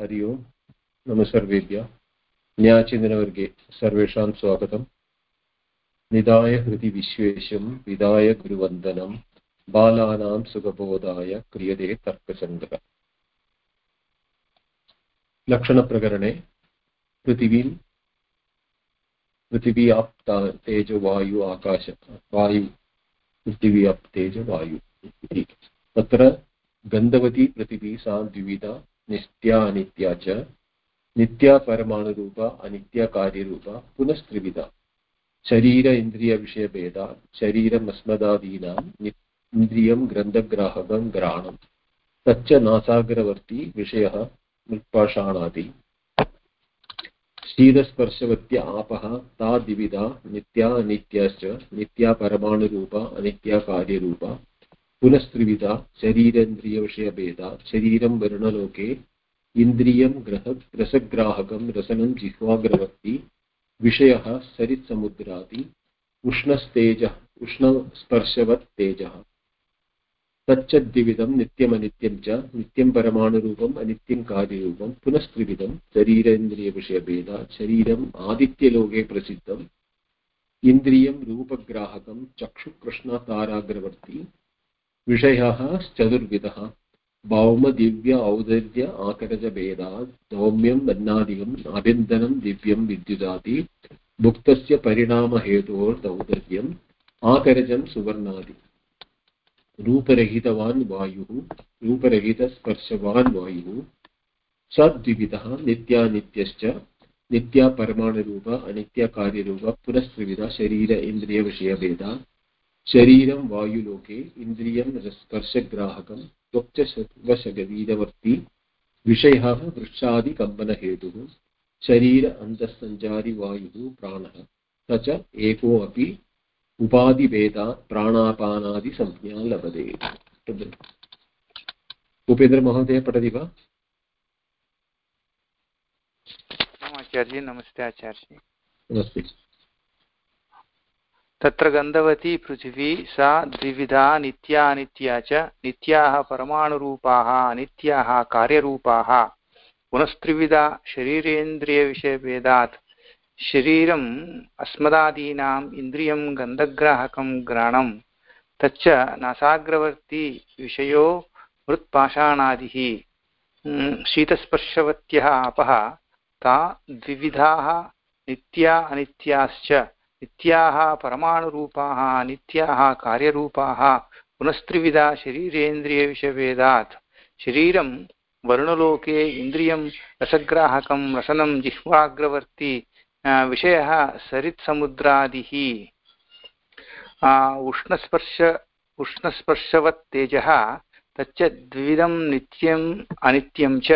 हरि ओम्। नमः सर्वेभ्यः। न्यायचिन्तनवर्गे सर्वेषां स्वागतम्। निधाय हृदि विश्वेशं विधाय गुरुवन्दनं, बालानां सुखबोधाय क्रियते तर्कसङ्ग्रह लक्षणप्रकरणे पृथिवीं पृथिवी अप् तेजो वायु आकाश, वायु, पृथिवी अप् तेजो वायु। इति तत्र गन्धवती पृथिवी सा द्विविधा नित्या अनित्या च, नित्या परमाणुरूपा, अनित्या कार्यरूपा, पुनस्त्रिविधा। शरीर इन्द्रियविषयभेदा शरीरमस्मदादीनाम् इन्द्रियं ग्रन्थग्राहकं ग्रहणं तच्च नासाग्रवर्ती विषयः मृत्पाषाणादि शीतस्पर्शवत्य आपः तादिविधा नित्या अनित्याश्च नित्या परमाणुरूपा, अनित्या कार्यरूपा। पुनस्त्रिविधा, शरीरेन्द्रियविषयभेदा, शरीरं वर्णलोके, इन्द्रियं ग्रह रसग्राहकं, रसनं जिह्वाग्रवर्ति, विषयः सरित्समुद्रादि, उष्णस्तेजः, उष्णस्पर्शवत् तच्च द्विविधं नित्यमनित्यं च, नित्यं परमाणुरूपम्, अनित्यं कार्यरूपं पुनस्त्रिविधं शरीरेन्द्रियविषयभेदा, शरीरम् आदित्यलोके प्रसिद्धम्, इन्द्रियं रूपग्राहकं, चक्षुकृष्णताराग्रवर्ति विषयः, चतुर्विधः। भौमदिव्य औदर्य आकरजभेदात् सौम्यम् अन्नादिकम् अभ्यन्तरं दिव्यं, विद्युदादि। भुक्तस्य परिणामहेतोर्दौदर्यम् आकरजं, सुवर्णादि। रूपरहितवान् वायुः रूपरहितस्पर्शवान् वायुः। सद्विविधः, नित्यानित्यश्च, नित्या अनित्याकार्यरूप पुनस्त्रिविध, शरीर इन्द्रियविषयभेदा शरीरं वायुलोके इन्द्रियं स्पर्शग्राहकं त्वक्चवशगवीरवर्ती विषयः वृक्षादिकम्पनहेतुः शरीर अन्तःसञ्चारि वायुः प्राणः स च एको अपि उपाधिभेदात् प्राणापानादिसंज्ञा लभते। उपेन्द्रमहोदय पठति वा? आचार्य नमस्ते। आचार्य नमस्ते। तत्र गन्धवती पृथिवी, सा द्विविधा, नित्या, अनित्या च। नित्याः परमाणुरूपाः, अनित्याः कार्यरूपाः। पुनस्त्रिविधा, शरीरेन्द्रियविषयभेदात्। शरीरम् अस्मदादीनाम् इन्द्रियं गन्धग्राहकं घ्राणं तच्च नासाग्रवर्ती विषयो मृत्पाषाणादिः। शीतस्पर्शवत्यः आपः। ता द्विविधाः, नित्या, अनित्याश्च। नित्याः परमाणुरूपाः, नित्याः कार्यरूपाः, पुनस्त्रिविधा शरीरेन्द्रियविषभेदात् शरीरं वर्णलोके इन्द्रियं रसग्राहकं, रसनं जिह्वाग्रवर्ती विषयः सरित्समुद्रादिः। उष्णस्पर्श उष्णस्पर्शवत् तच्च द्विविधं नित्यम् अनित्यं च।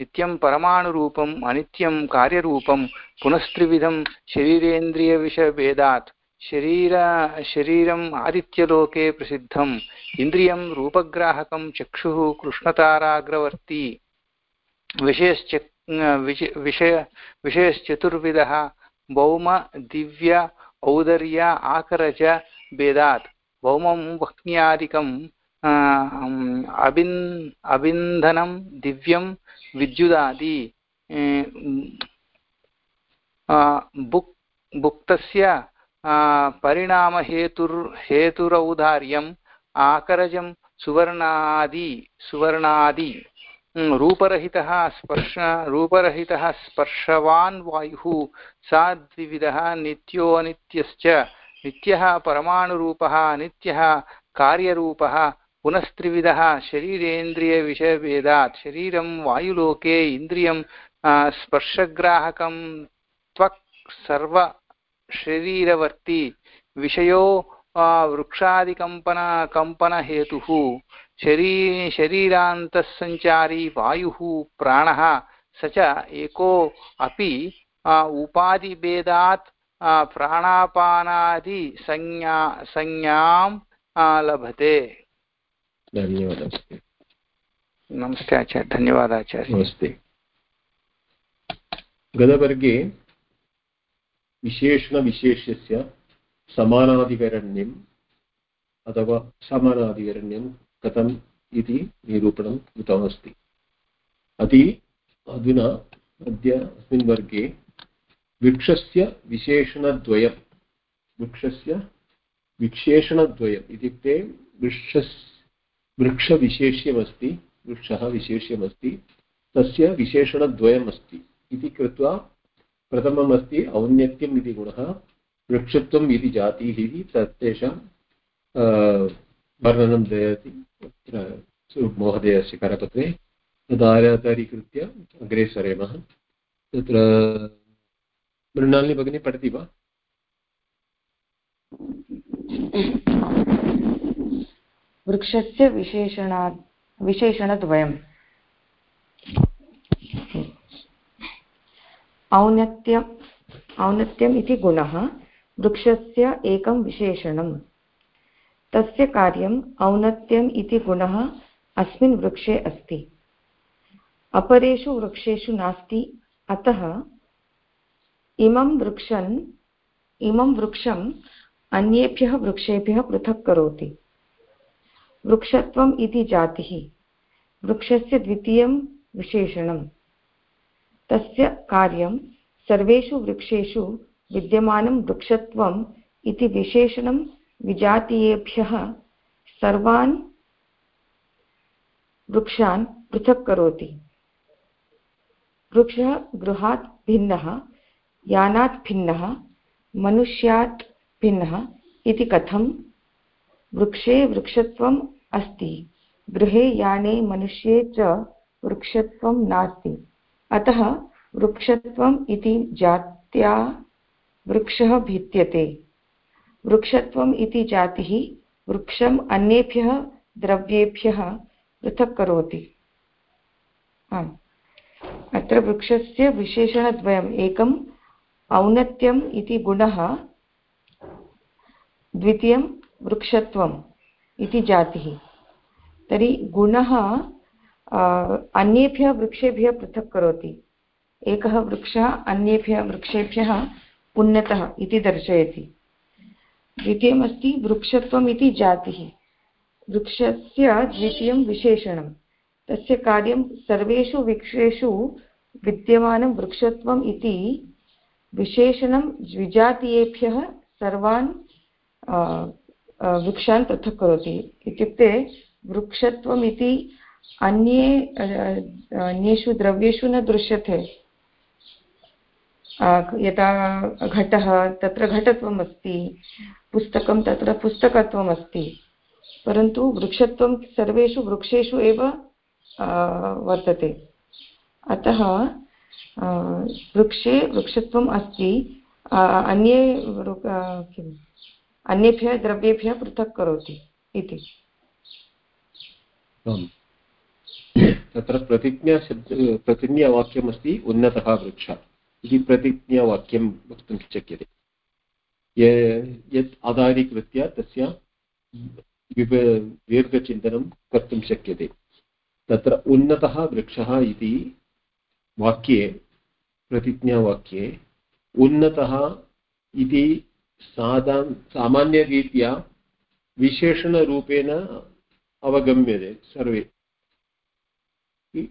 नित्यं परमाणुरूपम्, अनित्यं कार्यरूपं पुनस्त्रिविधं शरीरेन्द्रियविषभेदात्। शरीर, शरीरम् आदित्यलोके प्रसिद्धम्। इन्द्रियं रूपग्राहकं चक्षुः कृष्णताराग्रवर्ती। विषयश्च विषय विषयश्चतुर्विधः भौम दिव्य, औदर्य, आकरज, भेदात्। भौमं वह्न्यादिकम् अबिन्, अबिन्धनं, दिव्यं, विद्युदादि बुक् भुक्तस्य परिणामहेतुर् हेतुरौदार्यम् आकरजं, सुवर्णादि सुवर्णादि रूपरहितः स्पर्श, रूपरहितः स्पर्शवान् वायुः सा द्विविधः नित्यो अनित्यश्च, नित्यः परमाणुरूपः, नित्यः कार्यरूपः पुनस्त्रिविधः, शरीरेन्द्रियविषयभेदात्, शरीरं वायुलोके इन्द्रियं स्पर्शग्राहकं, त्वक् सर्वशरीरवर्ती, विषयो वृक्षादिकम्पन, कम्पनहेतुः, शरी, शरीरान्तःसञ्चारी वायुः, प्राणः, स च एको अपि उपाधिभेदात् प्राणापानादिसंज्ञा, संज्ञां लभते। धन्यवादः। नमस्ते आचार्य धन्यवादः आचार्य। नमस्ते। गतवर्गे विशेषणविशेष्यस्य समानाधिकरण्यम् अथवा समानाधिकरण्यं कथम् इति निरूपणं कृतमस्ति अति अधुना अद्य अस्मिन् वर्गे वृक्षस्य विशेषणद्वयं वृक्षस्य विशेषणद्वयम् इत्युक्ते वृक्षस् वृक्षविशेष्यमस्ति, वृक्षः विशेष्यमस्ति, तस्य विशेषणद्वयम् अस्ति इति कृत्वा प्रथमम् अस्ति औन्नत्यम् इति गुणः, वृक्षत्वम् इति जातिः इति तेषां वर्णनं दयति तत्र महोदयस्य करपत्रे तदाधारीकृत्य अग्रे सरेमः। तत्र मृणालिनी भगिनी पठति वा? वृक्षस्य विशेषणा, विशेषणद्वयम्। औन्नत्यम् औन्नत्यम् इति गुणः वृक्षस्य एकं विशेषणम्। तस्य कार्यम् औन्नत्यम् इति गुणः अस्मिन् वृक्षे अस्ति। अपरेषु वृक्षेषु नास्ति। अतः इमं वृक्षन्, इमं वृक्षम् अन्येभ्यः वृक्षेभ्यः पृथक् करोति। वृक्षत्वम् इति जातिः। वृक्षस्य द्वितीयं विशेषणम्। तस्य कार्यं सर्वेषु वृक्षेषु विद्यमानं वृक्षत्वम् इति विशेषणं विजातीयेभ्यः सर्वान् वृक्षान् पृथक् करोति। वृक्षः गृहात् भिन्नः, यानात् भिन्नः, मनुष्यात् भिन्नः इति कथं? वृक्षे वृक्षत्वम् अस्ति। गृहे याने मनुष्ये च वृक्षत्वं नास्ति। अतः वृक्षत्वम् इति जात्या वृक्षः भिद्यते। वृक्षत्वम् इति जातिः वृक्षम् अन्येभ्यः द्रव्येभ्यः पृथक् करोति। आम्। अत्र वृक्षस्य विशेषणद्वयम्। एकम् औन्नत्यम् इति गुणः, द्वितीयं वृक्षत्वम्। इति जातिः। तर्हि गुणः अन्येभ्यः वृक्षेभ्यः पृथक् करोति। एकः वृक्षः अन्येभ्यः वृक्षेभ्यः उन्नतः इति दर्शयति। द्वितीयमस्ति वृक्षत्वम् इति जातिः। वृक्षस्य द्वितीयं विशेषणं तस्य कार्यं सर्वेषु वृक्षेषु विद्यमानं वृक्षत्वम् इति विशेषणं द्विजातीयेभ्यः सर्वान् वृक्षान् पृथक् करोति। इत्युक्ते वृक्षत्वम् इति अन्ये अन्येषु द्रव्येषु न दृश्यते। यदा घटः, तत्र घटत्वम् अस्ति पुस्तकं तत्र पुस्तकत्वम् अस्ति परन्तु वृक्षत्वं सर्वेषु वृक्षेषु एव वर्तते। अतः वृक्षे, वृक्षत्वम् अस्ति अन्ये किम्? अन्येभ्यः द्रव्येभ्यः पृथक् करोति इति। तत्र प्रतिज्ञा प्रतिज्ञावाक्यमस्ति, उन्नतः वृक्षः। इति प्रतिज्ञावाक्यं वक्तुं शक्यते। यत् आधारीकृत्य तस्य दीर्घचिन्तनं कर्तुं शक्यते। तत्र उन्नतः वृक्षः इति वाक्ये, प्रतिज्ञावाक्ये, उन्नतः इति साधा सामान्यरीत्या विशेषणरूपेण अवगम्यते सर्वे।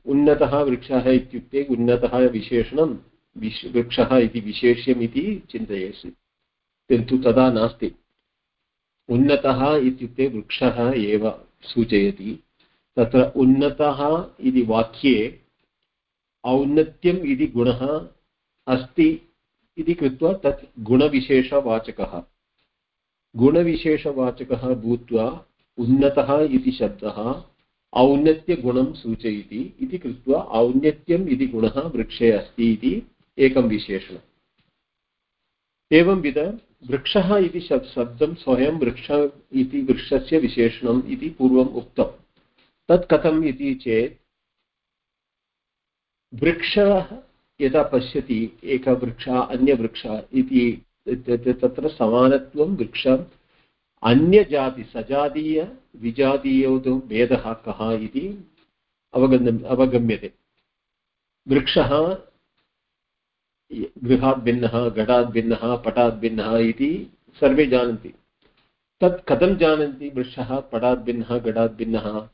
उन्नतः वृक्षः इत्युक्ते उन्नतः विशेषणं, विश्, वृक्षः इति विशेष्यम् इति चिन्तयसि। किन्तु तदा नास्ति। उन्नतः इत्युक्ते वृक्षः एव सूचयति। तत्र उन्नतः इति वाक्ये औन्नत्यम् इति गुणः अस्ति इति कृत्वा तत् गुणविशेषवाचकः। गुणविशेषवाचकः भूत्वा उन्नतः इति शब्दः औन्नत्यगुणं सूचयति इति कृत्वा औन्नत्यम् इति गुणः वृक्षे अस्ति इति एकं विशेषणम्। एवंविध वृक्षः इति शब्दं स्वयं वृक्ष इति वृक्षस्य विशेषणम् इति पूर्वम् उक्तं। तत् कथम् इति चेत् वृक्षः यदा पश्यति एकः वृक्षः अन्यवृक्षः इति तत्र समानत्वं वृक्षम्, अन्यजाति सजातीयविजातीयोः भेदः कः इति अवगन्तुम् अवगम्यते। वृक्षः गृहात् भिन्नः, घटात् भिन्नः, पटात् भिन्नः इति सर्वे जानन्ति। तत् कथं जानन्ति वृक्षः? पटात् भिन्नः, घटात् भिन्नः?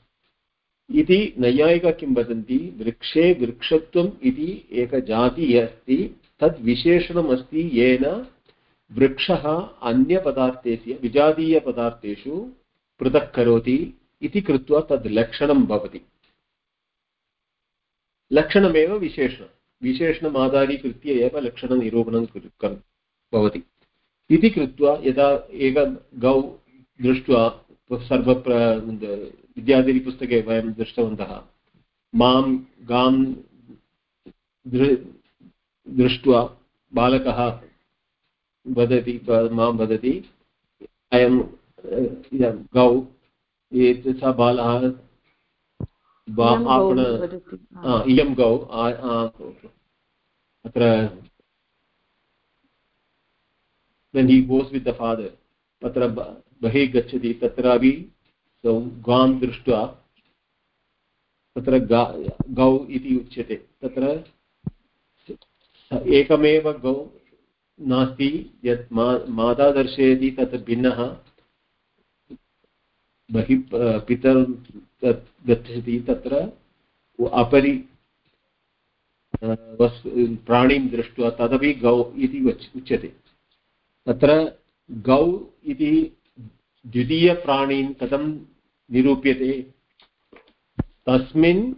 इति नैयायिका किं वदन्ति? वृक्षे वृक्षत्वम् इति एकजातिः अस्ति, तद् विशेषणमस्ति येन वृक्षः अन्यपदार्थेस्य विजातीयपदार्थेषु पृथक् करोति इति कृत्वा तद् लक्षणं भवति। लक्षणमेव विशेषणं। विशेषणम् एव लक्षणनिरूपणं भवति। इति कृत्वा यदा एक गौ दृष्ट्वा सर्वप्र विद्याधरीपुस्तके वयं दृष्टवन्तः। माँ गां दृष्ट्वा बालकः वदति माँ वदति अयं गौ सा बालः आपण इयं गौ अत्र when he goes with the father तत्र बहिः गच्छति तत्रापि गां दृष्ट्वा तत्र गा, गौ इति उच्यते। तत्र एकमेव गौ नास्ति, यत् मा, माता दर्शयति तत् भिन्नः। बहिः, पितरं गच्छति तत्र। अपरि प्राणीं दृष्ट्वा तदपि गौ इति उच्यते। तत्र गौ इति द्वितीयप्राणीन् कथं निरूप्यते। तस्मिन्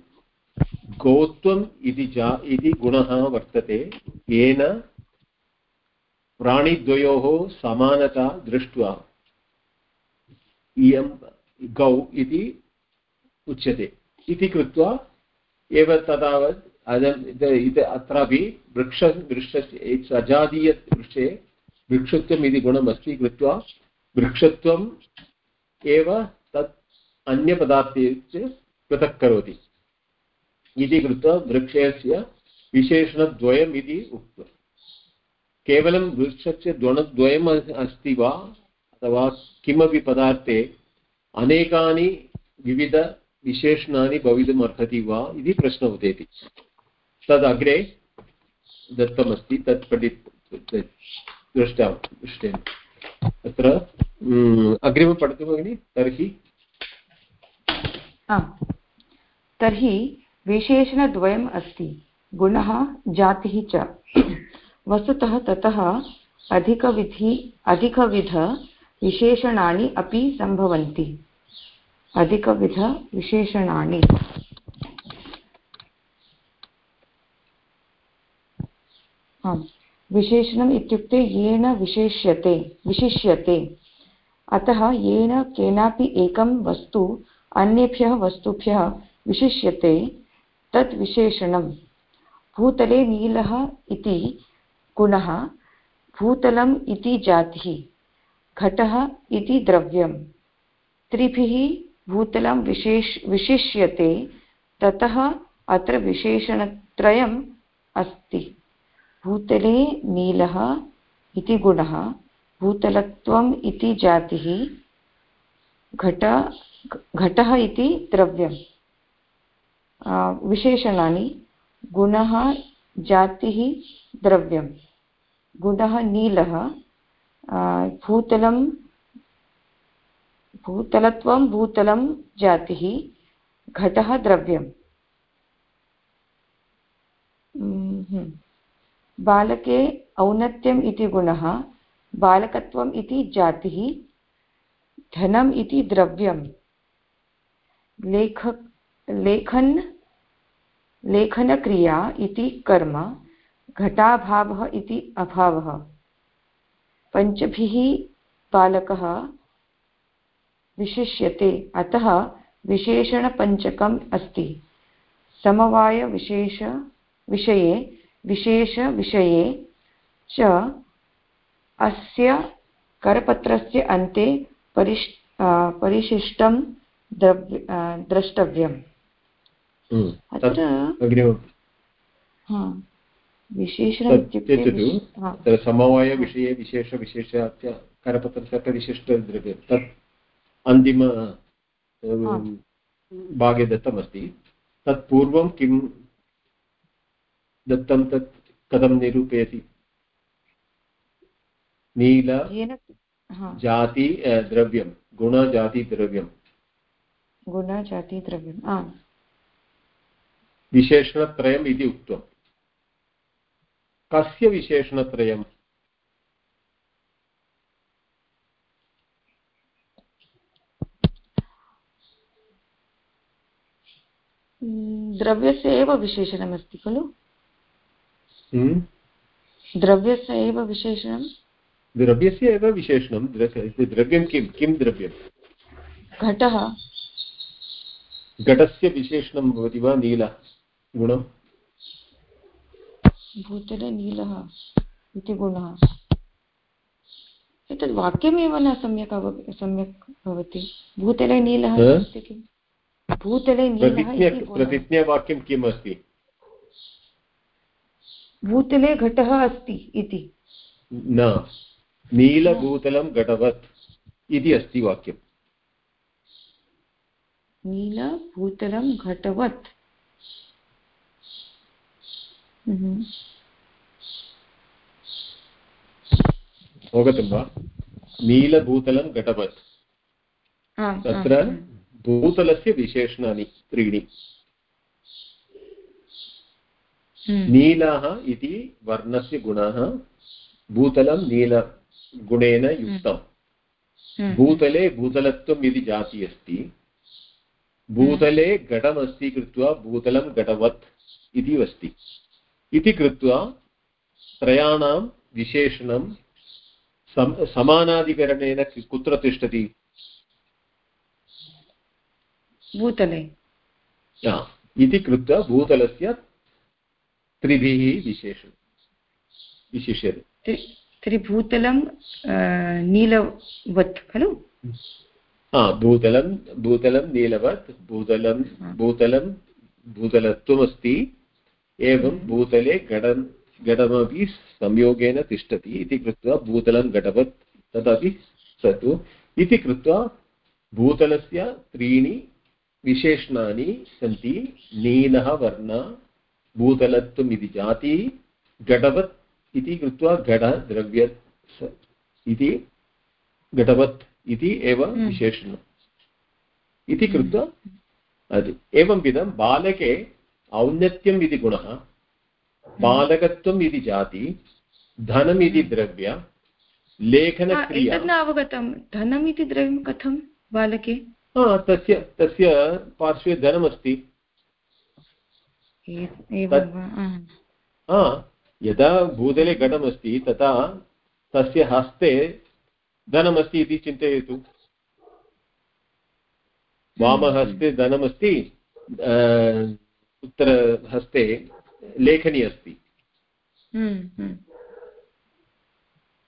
गोत्वम् इति जा, इति गुणः वर्तते। येन प्राणिद्वयोः समानता दृष्ट्वा इयं गौ इति उच्यते। इति कृत्वा एव तदावत् अत्रापि वृक्ष वृक्षस्य वृक्षत्वम् इति गुणमस्ति। कृत्वा वृक्षत्वम् एव तत् अन्यपदार्थे पृथक् करोति इति कृत्वा वृक्षस्य विशेषणद्वयम् इति उक्त्वा केवलं वृक्षस्य द्वणद्वयम् अस्ति वा, अथवा किमपि पदार्थे अनेकानि विविधविशेषणानि भवितुम् अर्हति वा इति प्रश्नः उदेति। तद् अग्रे दत्तमस्ति, तत् पठि दृष्टा, दृष्टेन। अत्र अग्रिमं पठतु भगिनि, तर्हि तर्हि विशेषणद्वयम् अस्ति। गुणः, जातिः च। वस्तुतः ततः अधिकविधि अधिकविधविशेषणानि अपि सम्भवन्ति। अधिकविधविशेषणानि आम्। विशेषणम् इत्युक्ते येन विशेष्यते, विशिष्यते। अतः येन केनापि एकं वस्तु अन्येभ्यः वस्तुभ्यः विशिष्यते तत् विशेषणं भूतले नीलः इति गुणः, भूतलम् इति जातिः, घटः इति द्रव्यं त्रिभिः भूतलं विशेष, विशिष्यते, ततः अत्र विशेषणत्रयम् अस्ति। भूतले नीलः इति गुणः, भूतलत्वम् इति जातिः, घट घटः इति द्रव्यं विशेषणानि, गुणः, जातिः द्रव्यं गुणः, नीलः। भूतलं, भूतलत्वं, भूतलं, जातिः। घटः, द्रव्यम्। बालके औन्नत्यम् इति गुणः, बालकत्वम् इति जातिः, धनम् इति द्रव्यं लेख, लेखन्, लेखनक्रिया इति कर्म, घटाभावः इति अभावः। पञ्चभिः बालकः विशिष्यते, अतः विशेषणपञ्चकम् अस्ति। समवायविशेष, विषये, विशेषविषये च अस्य करपत्रस्य अन्ते परिष् परिशिष्टं द्रव्य द्रष्टव्यम्। हम्म, अत्र विशेषणम् समवायविषये विशेषविशेषस्य करपत्रस्य तत् अन्तिम भागे दत्तमस्ति। तत् पूर्वं किं दत्तं तत् कथं निरूपयति? नील जाति द्रव्यं गुणजातिद्रव्यं। गुणजातिद्रव्यम् आम्। विशेषणत्रयम् इति उक्तम्। कस्य विशेषणत्रयम्? द्रव्यस्य एव विशेषणमस्ति खलु? द्रव्यस्य एव विशेषणं द्रव्यस्य एव विशेषणं द्रव्यं किं? किं द्रव्यं घटः। घटस्य विशेषणं भवति वा नील गुणं? भूतले नीलः इति गुणः। एतद् वाक्यमेव न सम्यक् अव सम्यक् भवति। भूतले नीलः भूतले नीलः प्रतिज्ञावाक्यं किम् अस्ति भूतले घटः अस्ति इति। न। नीलभूतलं घटवत् इति अस्ति वाक्यम्। नीलभूतलं घटवत् अवगतं वा नीलभूतलं घटवत् तत्र भूतलस्य विशेषणानि त्रीणि हम्म। नीलः इति वर्णस्य गुणः भूतलं नीलगुणेन युक्तम् हम्म। भूतले भूतलत्वम् इति जाति अस्ति भूतले घटमस्ति कृत्वा भूतलं घटवत् इति अस्ति। इति कृत्वा त्रयाणां विशेषणं समानाधिकरणेन कुत्र तिष्ठति? भूतले। इति कृत्वा भूतलस्य त्रिभिः विशेषण विशिष्यते। तर्हि भूतलं नीलवत् खलु? भूतलं भूतलं नीलवत् भूतलं भूतलं भूतलत्वमस्ति एवं भूतले घटं घटमपि संयोगेन तिष्ठति इति कृत्वा भूतलं घटवत् तदपि सतु इति कृत्वा भूतलस्य त्रीणि विशेषणानि सन्ति नीलः वर्ण भूतलत्वम् इति जाति घटवत् इति कृत्वा घटद्रव्य इति घटवत् इति एव हम्म। विशेषणम्। इति कृत्वा एवं विधं बालके औन्नत्यम् इति गुणः बालकत्वम् इति जाति धनम् इति। द्रव्य लेखनक्रिया। न अवगतं। धनम् इति द्रव्यं कथं बालके? तस्य तस्य पार्श्वे धनमस्ति। यदा भूतले घटमस्ति तथा तस्य हस्ते धनमस्ति इति चिन्तयतु। वामहस्ते धनमस्ति उत्तरहस्ते लेखनी अस्ति। हम्म, हम्म।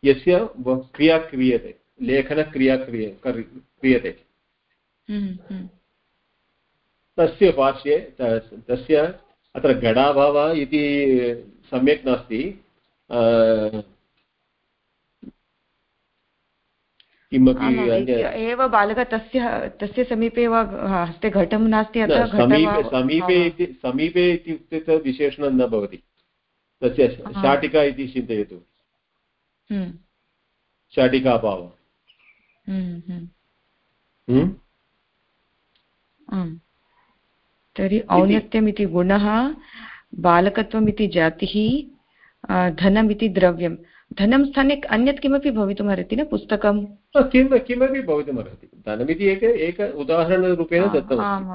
यस्य क्रिया क्रियते लेखनक्रिया क्रिय क्रियते। तस्य पार्श्वे तस्य अत्र गडाभावः इति सम्यक् नास्ति। किमपि एव बालकः तस्य तस्य समीपे वा हस्ते घटं नास्ति समीपे समीपे इति समीपे इत्युक्ते तद् विशेषणं न भवति। तस्य शाटिका इति चिन्तयतु। हम्म। शाटिकाभावः तर्हि औन्नत्यम् इति गुणः बालकत्वम् इति जातिः धनम् इति द्रव्यं धनं स्थाने अन्यत् किमपि भवितुमर्हति न पुस्तकं किं किमपि भवितुमर्हति धनमिति एक एक उदाहरणरूपेण दत्तम् आम्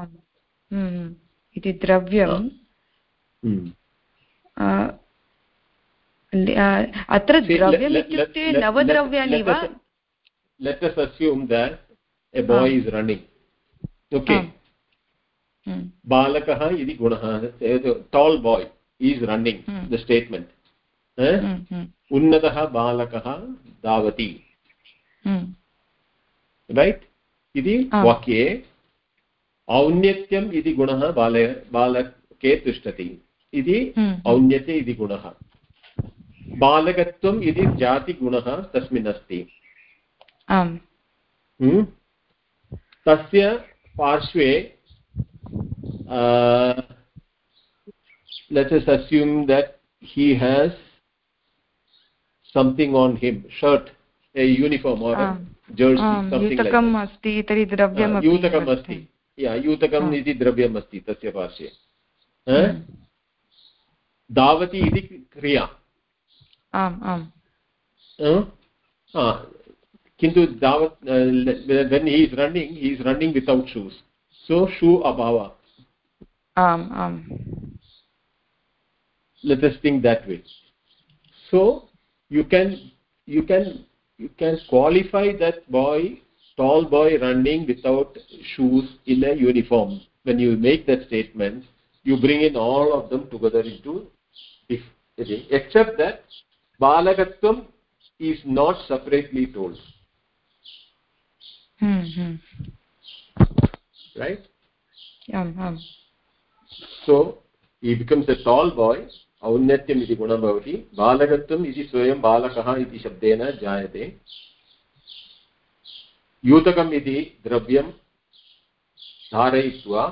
हम्म, इति द्रव्यं अत्र द्रव्यम् इत्युक्ते नवद्रव्याणि वा? let us assume that a boy is running. Okay. बालकः इति गुणः tall boy is running the statement उन्नतः बालकः धावति। रैट् इति वाक्ये औन्नत्यम् इति गुणः बाल बालके तिष्ठति इति औन्नत्य इति गुणः बालकत्वम् इति जातिगुणः तस्मिन् अस्ति तस्य पार्श्वे let us assume that he has something on him shirt. A uniform or a jersey something like that. अस्ति तर्हि द्रव्यम् युतकम् अस्ति या युतकम् इति द्रव्यम् अस्ति तस्य पार्श्वे धावति इति क्रिया आम् आम् किन्तु धावत् when he is running he is running without shoes so shoe अभाव आम् आम् let us think that way. So you can you can you can qualify that boy tall boy running without shoes in a uniform when you make that statement you bring in all of them together into if except that balakatvam is not separately told hmm, hmm. right um, um. so he becomes a tall boy औन्नत्यम् इति गुणः भवति। बालकत्वम् इति स्वयं बालकः इति शब्देन जायते। यूतकम् इति द्रव्यं धारयित्वा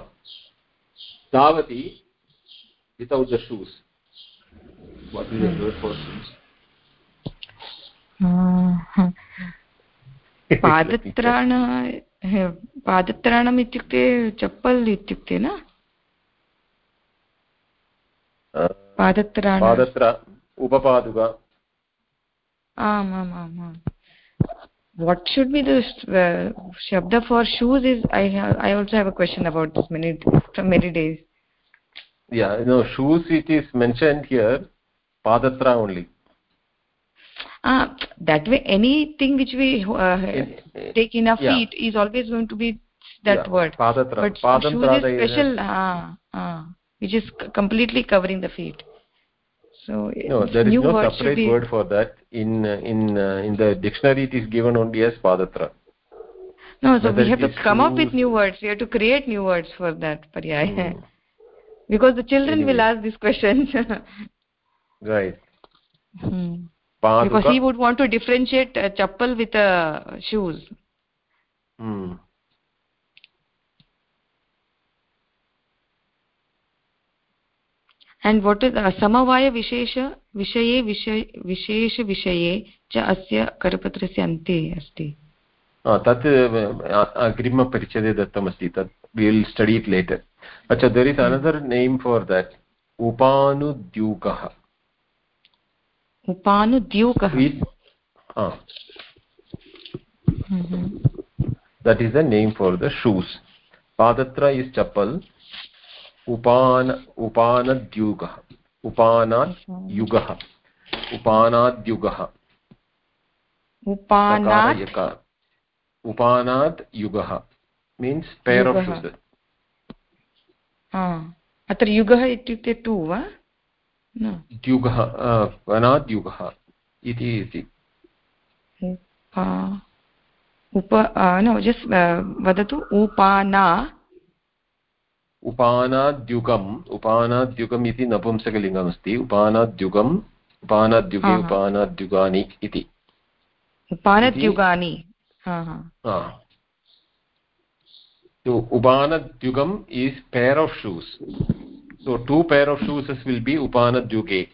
धावति वितौट् द शूस् पादत्राण पादत्राणम् इत्युक्ते चप्पल् इत्युक्ते न? पादत्राण पादत्र उपपादुका आम् आम् आम् आम् what should be the uh, shabda for shoes is i have, i also have a question about this many from many days yeah no shoes it is mentioned here padatra only ah that way anything which we uh, take in our yeah. feet is always going to be that yeah, word padatra but shoes is special ah, ah which is completely covering the feet so no there is no word separate word for that in in uh, in the dictionary it is given only as padatra no so Whether we have to come up with new words we have to create new words for that paryay hmm. because the children anyway. will ask these questions right hmm. because he would want to differentiate a chappal with a shoes hmm. And what is समवायविशेष विषये विशेषविषये च अस्य करपत्रस्य अन्ते अस्ति तत् अग्रिमपरिच्छदे दत्तमस्ति तत् will study it later अच्छा there is another name for that उपानुद्यूकः उपानुद्यूकः that. Is the name for the shoes. Padatra is chappal उपान उपानद्युगः। उपानात् युगः। उपानाद्युगः। उपानात् युगः। मीन्स् पेर् आफ् शूस् अत्र युगः इत्युक्ते टु वा? द्युगः अनाद्युगः इति इति। उप न जस्ट् वदतु उपाना उपानाद्युगम् उपानाद्युगम् इति नपुंसकलिङ्गमस्ति उपानाद्युगम् उपानाद्युगे उपानाद्युगानि इति। उपानद्युगम् is pair of shoes so two pair of shoes will be उपानद्युगे.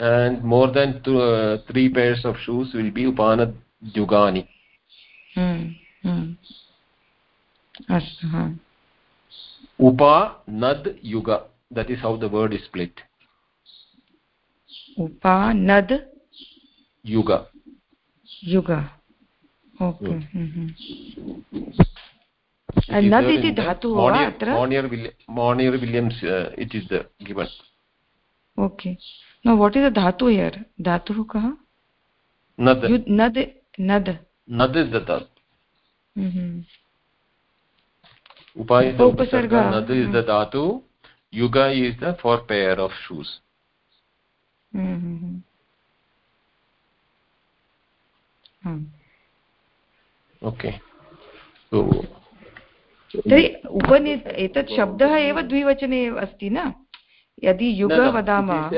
And more than two, uh, three pairs of shoes will. Upa nad yuga that is how the word is split upa nad yuga yuga okay mm-hmm. and nad iti dhatu va atra monir williams uh, it is the given okay now what is the dhatu here dhatu kah nad nad nad nad is the dhatu उपायसर्ग नदु is दातु युग एतत् शब्दः एव द्विवचने अस्ति न? यदि युग वदामः।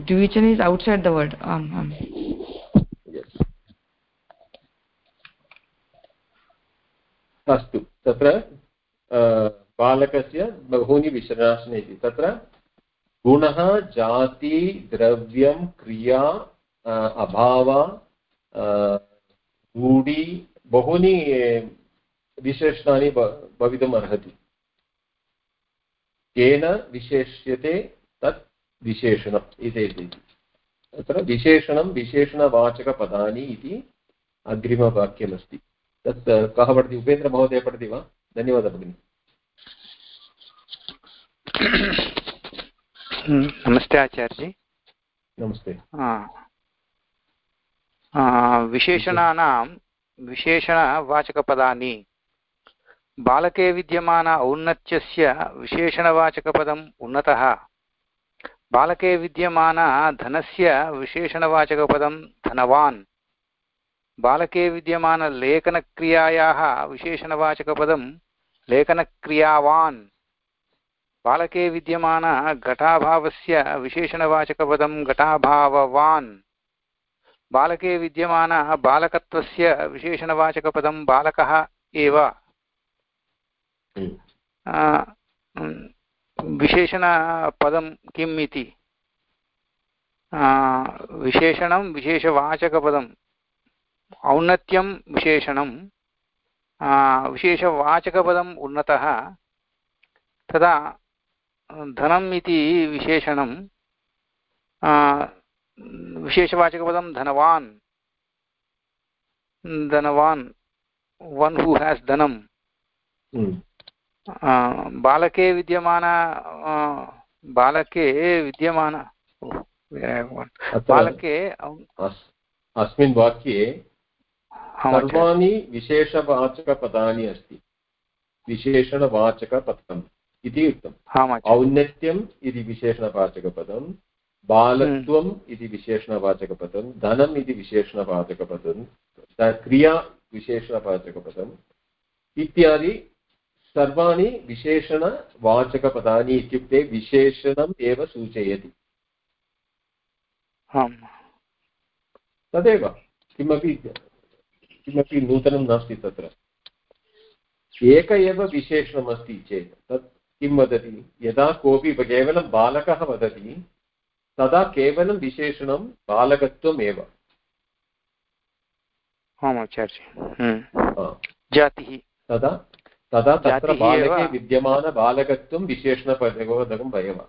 द्विवचने औट्सैड् द वर्ड् आम् आम्। तो अस्तु। तत्र बालकस्य बहूनि विशनाशने इति तत्र गुणः, जाति, द्रव्यं, क्रिया अभाव रूढि बहूनि विशेषणानि भवितुम् अर्हति। केन विशेष्यते तत् विशेषणम् इति अत्र विशेषणं विशेषणवाचकपदानि इति अग्रिमवाक्यमस्ति। तत् कः पठति? उपेन्द्रमहोदय पठति वा? धन्यवादः भगिनि। नमस्ते आचार्यजी। नमस्ते। विशेषणानां विशेषणवाचकपदानि। बालके विद्यमान औन्नत्यस्य विशेषणवाचकपदम् उन्नतः। बालके विद्यमान धनस्य विशेषणवाचकपदं धनवान्। बालके विद्यमानलेखनक्रियायाः विशेषणवाचकपदं लेखनक्रियावान्। बालके विद्यमान घटाभावस्य विशेषणवाचकपदं घटाभाववान्। बालके विद्यमान बालकत्वस्य विशेषणवाचकपदं बालकः एव। विशेषणपदं किम् इति? विशेषणं विशेषवाचकपदम् औन्नत्यं विशेषणं विशेषवाचकपदम् उन्नतः तदा धनम् इति विशेषणं विशेषवाचकपदं धनवान् धनवान् वन् हू हेस् धनं बालके विद्यमान बालके विद्यमान बालके अस्मिन् वाक्ये सर्वाणि विशेषवाचकपदानि अस्ति विशेषणवाचकपदम् इति उक्तम् औन्नत्यम् इति विशेषणवाचकपदं बालत्वम् इति विशेषणवाचकपदं धनम् इति विशेषणवाचकपदं क्रिया विशेषणवाचकपदम् इत्यादि सर्वाणि विशेषणवाचकपदानि इत्युक्ते विशेषणम् एव सूचयति तदेव किमपि किमपि नूतनं नास्ति तत्र। एक एव विशेषणमस्ति चेत् तत् किं वदति? यदा कोऽपि केवलं बालकः वदति तदा केवलं विशेषणं बालकत्वम् एव हम्म। जातिः। तदा तदा तत्र बालके विद्यमानबालकत्वं विशेषणपदबोधकम् एव।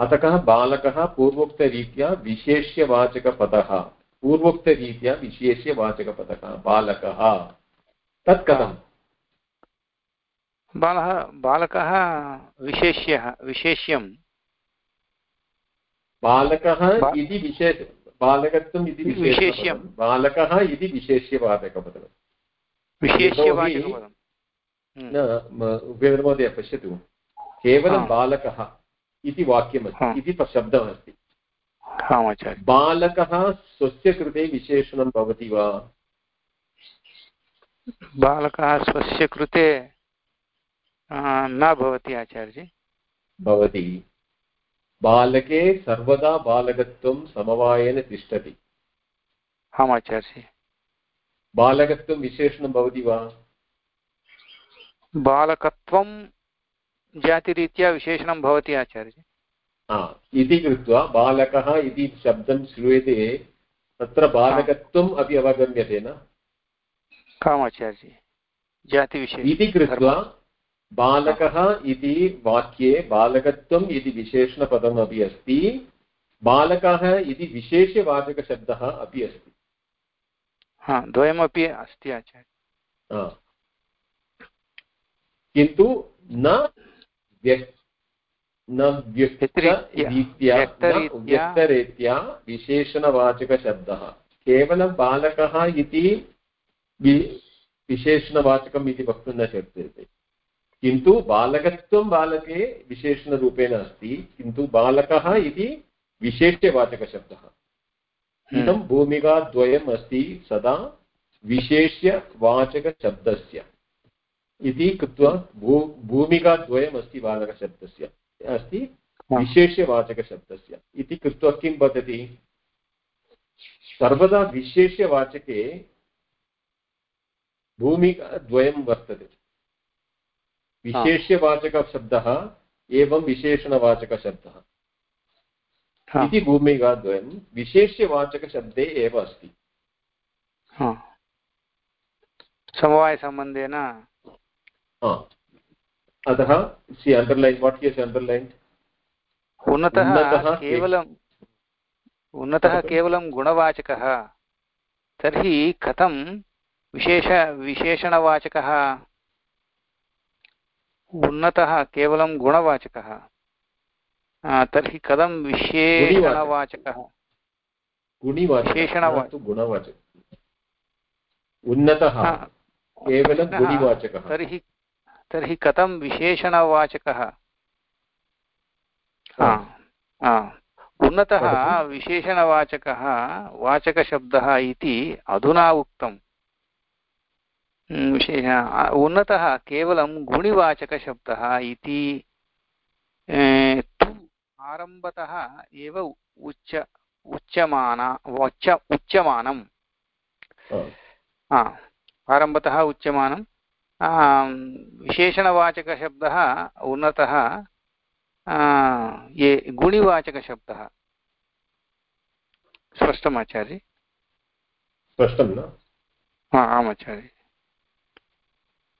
अतः बालकः पूर्वोक्तरीत्या विशेष्यवाचकपदः पूर्वोक्तरीत्या विशेष्यवाचकपदः बालकः। तत् कथम् बालः बालकः विशेष्यः विशेष्यं बालकः इति विशेष बालकत्वम् इति विशेष्यं बालकः इति विशेष्यवाचकपदम्। विशेष्यवाचकपदम् न उपेन्द्रमहोदय पश्यतु। केवलं बालकः इति वाक्यमस्ति इति शब्दमस्ति। बालकः स्वस्य कृते विशेषणं भवति वा? बालकः स्वस्य कृते न भवति आचार्य भवति। बालके सर्वदा बालकत्वं समवायेन तिष्ठति। आम् आचार्य बालकत्वं विशेषणं भवति वा? बालकत्वं जातिरीत्या विशेषणं भवति आचार्य इति कृत्वा बालकः इति शब्दं श्रूयते तत्र बालकत्वम् अपि अवगम्यते न कामाचार्य जातिविषये इति कृत्वा बालकः इति वाक्ये बालकत्वम् इति विशेषणपदमपि अस्ति बालकः इति विशेषवाचकशब्दः अपि अस्ति हा द्वयमपि अस्ति आचार्य किन्तु न न व्यक्तरीत्या. विशेषणवाचकशब्दः. केवलं बालकः इति विशेषणवाचकम् इति वक्तुं न शक्यते. किन्तु बालकत्वं बालके विशेषणरूपेण अस्ति किन्तु बालकः इति विशेष्यवाचकशब्दः. हम्म। इदं भूमिकाद्वयम् अस्ति सदा विशेष्यवाचकशब्दस्य. इति कृत्वा भू भूमिकाद्वयमस्ति बालकशब्दस्य. अस्ति विशेष्यवाचकशब्दस्य। इति कृत्वा किं वदति? सर्वदा विशेष्यवाचके भूमिकाद्वयं वर्तते। विशेष्यवाचकशब्दः एवं विशेषणवाचकशब्दः। इति भूमिकाद्वयं विशेष्यवाचकशब्दे एव अस्ति। समवायसम्बन्धेन अतः see underline what is underline उन्नतः केवलम् उन्नतः केवलं गुणवाचकः। तर्हि कथं विशेष विशेषणवाचकः? उन्नतः केवलं गुणवाचकः। तर्हि कथं विशेषणवाचकः? गुणवाचक उन्नतः केवलं गुणिवाचकः। तर्हि तर्हि कथं विशेषणवाचकः? उन्नतः विशेषणवाचकः वाचकशब्दः इति अधुना उक्तम् विशेष उन्नतः केवलं गुणिवाचकशब्दः इति तु आरम्भतः एव उच्च उच्यमाना उच्च उच्यमानम्। आरम्भतः उच्यमानं विशेषणवाचकशब्दः उन्नतः ये गुणिवाचकशब्दः। स्पष्टम् आचार्य? स्पष्टं न? आम् आचार्य।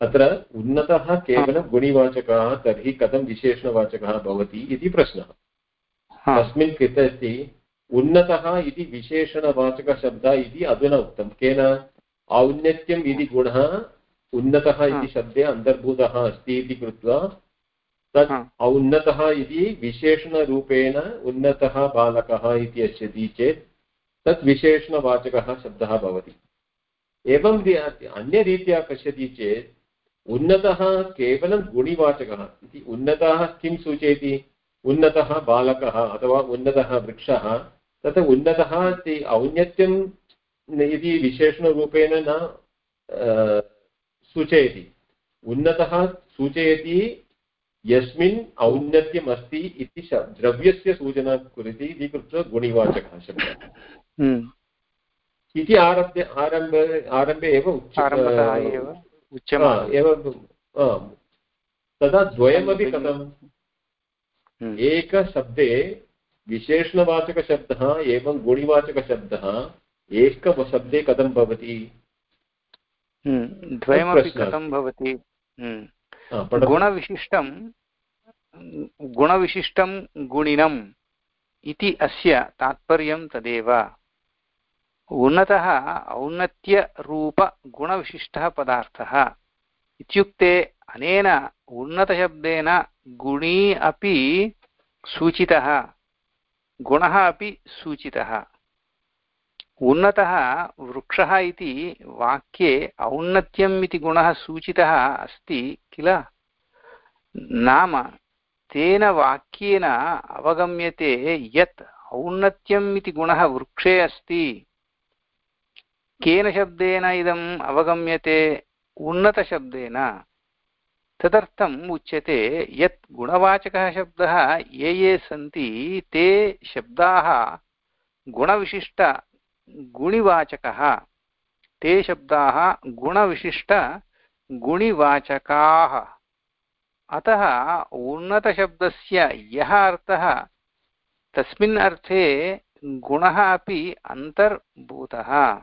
अत्र उन्नतः केवलं गुणिवाचकः तर्हि कथं विशेषणवाचकः भवति इति प्रश्नः। तस्मिन् कृते अस्ति उन्नतः इति विशेषणवाचकशब्दः इति अधुना उक्तं। केन? औन्नत्यम् इति गुणः उन्नतः इति शब्दे अन्तर्भूतः अस्ति इति कृत्वा तत् औन्नतः इति विशेषणरूपेण उन्नतः बालकः इति अस्ति चेत् तत् विशेषणवाचकः शब्दः भवति। एवं अन्यरीत्या पश्यति चेत् उन्नतः केवलं गुणिवाचकः इति उन्नतः किं सूचयति? उन्नतः बालकः अथवा उन्नतः वृक्षः तत् उन्नतः इति औन्नत्यं इति विशेषणरूपेण न सूचयति। उन्नतः सूचयति यस्मिन् औन्नत्यम् अस्ति इति द्रव्यस्य सूचना कुरुति इति कृत्वा गुणिवाचकः शब्दः। हम्म। इति आरभ्य आरंभ आरम्भे एव एव तदा द्वयमपि कथम्? हम्म। एकशब्दे विशेषणवाचकशब्दः एवं गुणिवाचकशब्दः एकशब्दे कथं भवति? हम्म, द्वयमपि कथं भवति? हम्म। गुणविशिष्टं गुणविशिष्टं गुणिनम् इति अस्य तात्पर्यं तदेव। उन्नतः औन्नत्यरूपगुणविशिष्टः पदार्थः इत्युक्ते अनेन उन्नतशब्देन गुणी अपि सूचितः गुणः अपि सूचितः। उन्नतः वृक्षः इति वाक्ये औन्नत्यम् इति गुणः सूचितः अस्ति किल? नाम तेन वाक्येन अवगम्यते यत् औन्नत्यम् इति गुणः वृक्षे अस्ति। केन शब्देन इदम् अवगम्यते? उन्नतशब्देन। तदर्थम् उच्यते यत् गुणवाचकः शब्दः ये ये सन्ति ते शब्दाः गुणविशिष्टगुणिवाचकः ते शब्दाः गुणविशिष्टगुणिवाचकाः अतः उन्नतशब्दस्य यः अर्थः, तस्मिन् अर्थे गुणः अपि अन्तर्भूतः।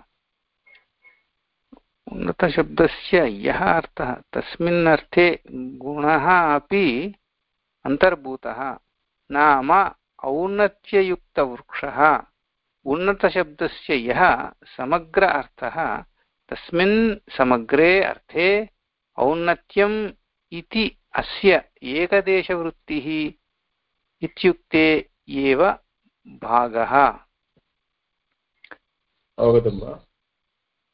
उन्नतशब्दस्य यः अर्थः, तस्मिन् अर्थे गुणः अपि अन्तर्भूतः। नाम औन्नत्ययुक्तवृक्षः। उन्नतशब्दस्य यः समग्र अर्थः तस्मिन् समग्रे अर्थे औन्नत्यम् इति अस्य एकदेशवृत्तिः इत्युक्ते एव भागः। अवगतं वा?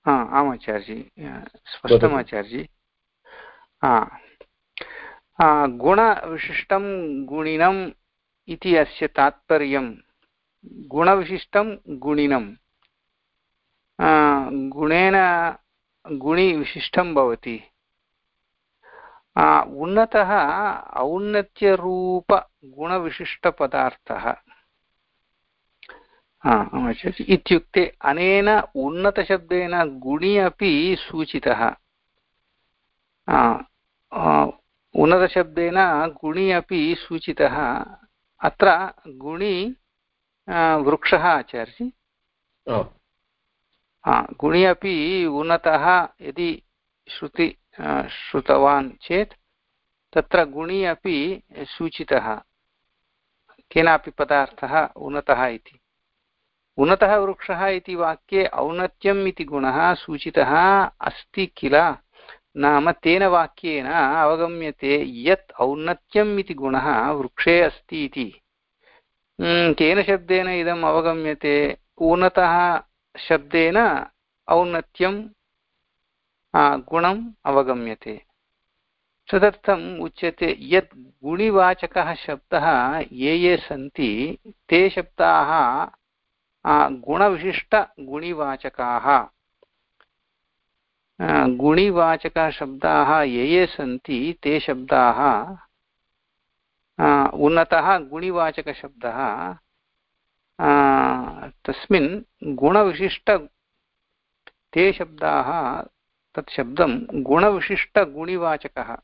हा आम् आचार्यजी स्पष्टम् आचार्यजी। गुणविशिष्टं गुणिनम् इति अस्य तात्पर्यं गुणविशिष्टं गुणिनं गुणेन गुणिविशिष्टं भवति। उन्नतः औन्नत्यरूपगुणविशिष्टपदार्थः। इत्युक्ते अनेन उन्नतशब्देन गुणि अपि सूचितः। उन्नतशब्देन गुणि अपि सूचितः। अत्र गुणि वृक्षः आचार्य गुणि अपि उन्नतः यदि श्रुति श्रुतवान् चेत् तत्र गुणि अपि सूचितः। केनापि पदार्थः उन्नतः इति। उन्नतः वृक्षः इति वाक्ये औन्नत्यम् इति गुणः सूचितः अस्ति किल? नाम तेन वाक्येन अवगम्यते यत् औन्नत्यम् इति गुणः वृक्षे अस्ति इति। केन शब्देन इदम् अवगम्यते? उन्नतः शब्देन औन्नत्यं गुणम् अवगम्यते। तदर्थम् उच्यते यत् गुणिवाचकः शब्दः ये ये सन्ति, ते शब्दाः गुणविशिष्टगुणिवाचकाः। गुणिवाचकशब्दाः ये ये सन्ति, ते शब्दाः उन्नतः गुणिवाचकशब्दः तस्मिन् गुणविशिष्ट ते शब्दाः तत् शब्दं गुणविशिष्टगुणिवाचकः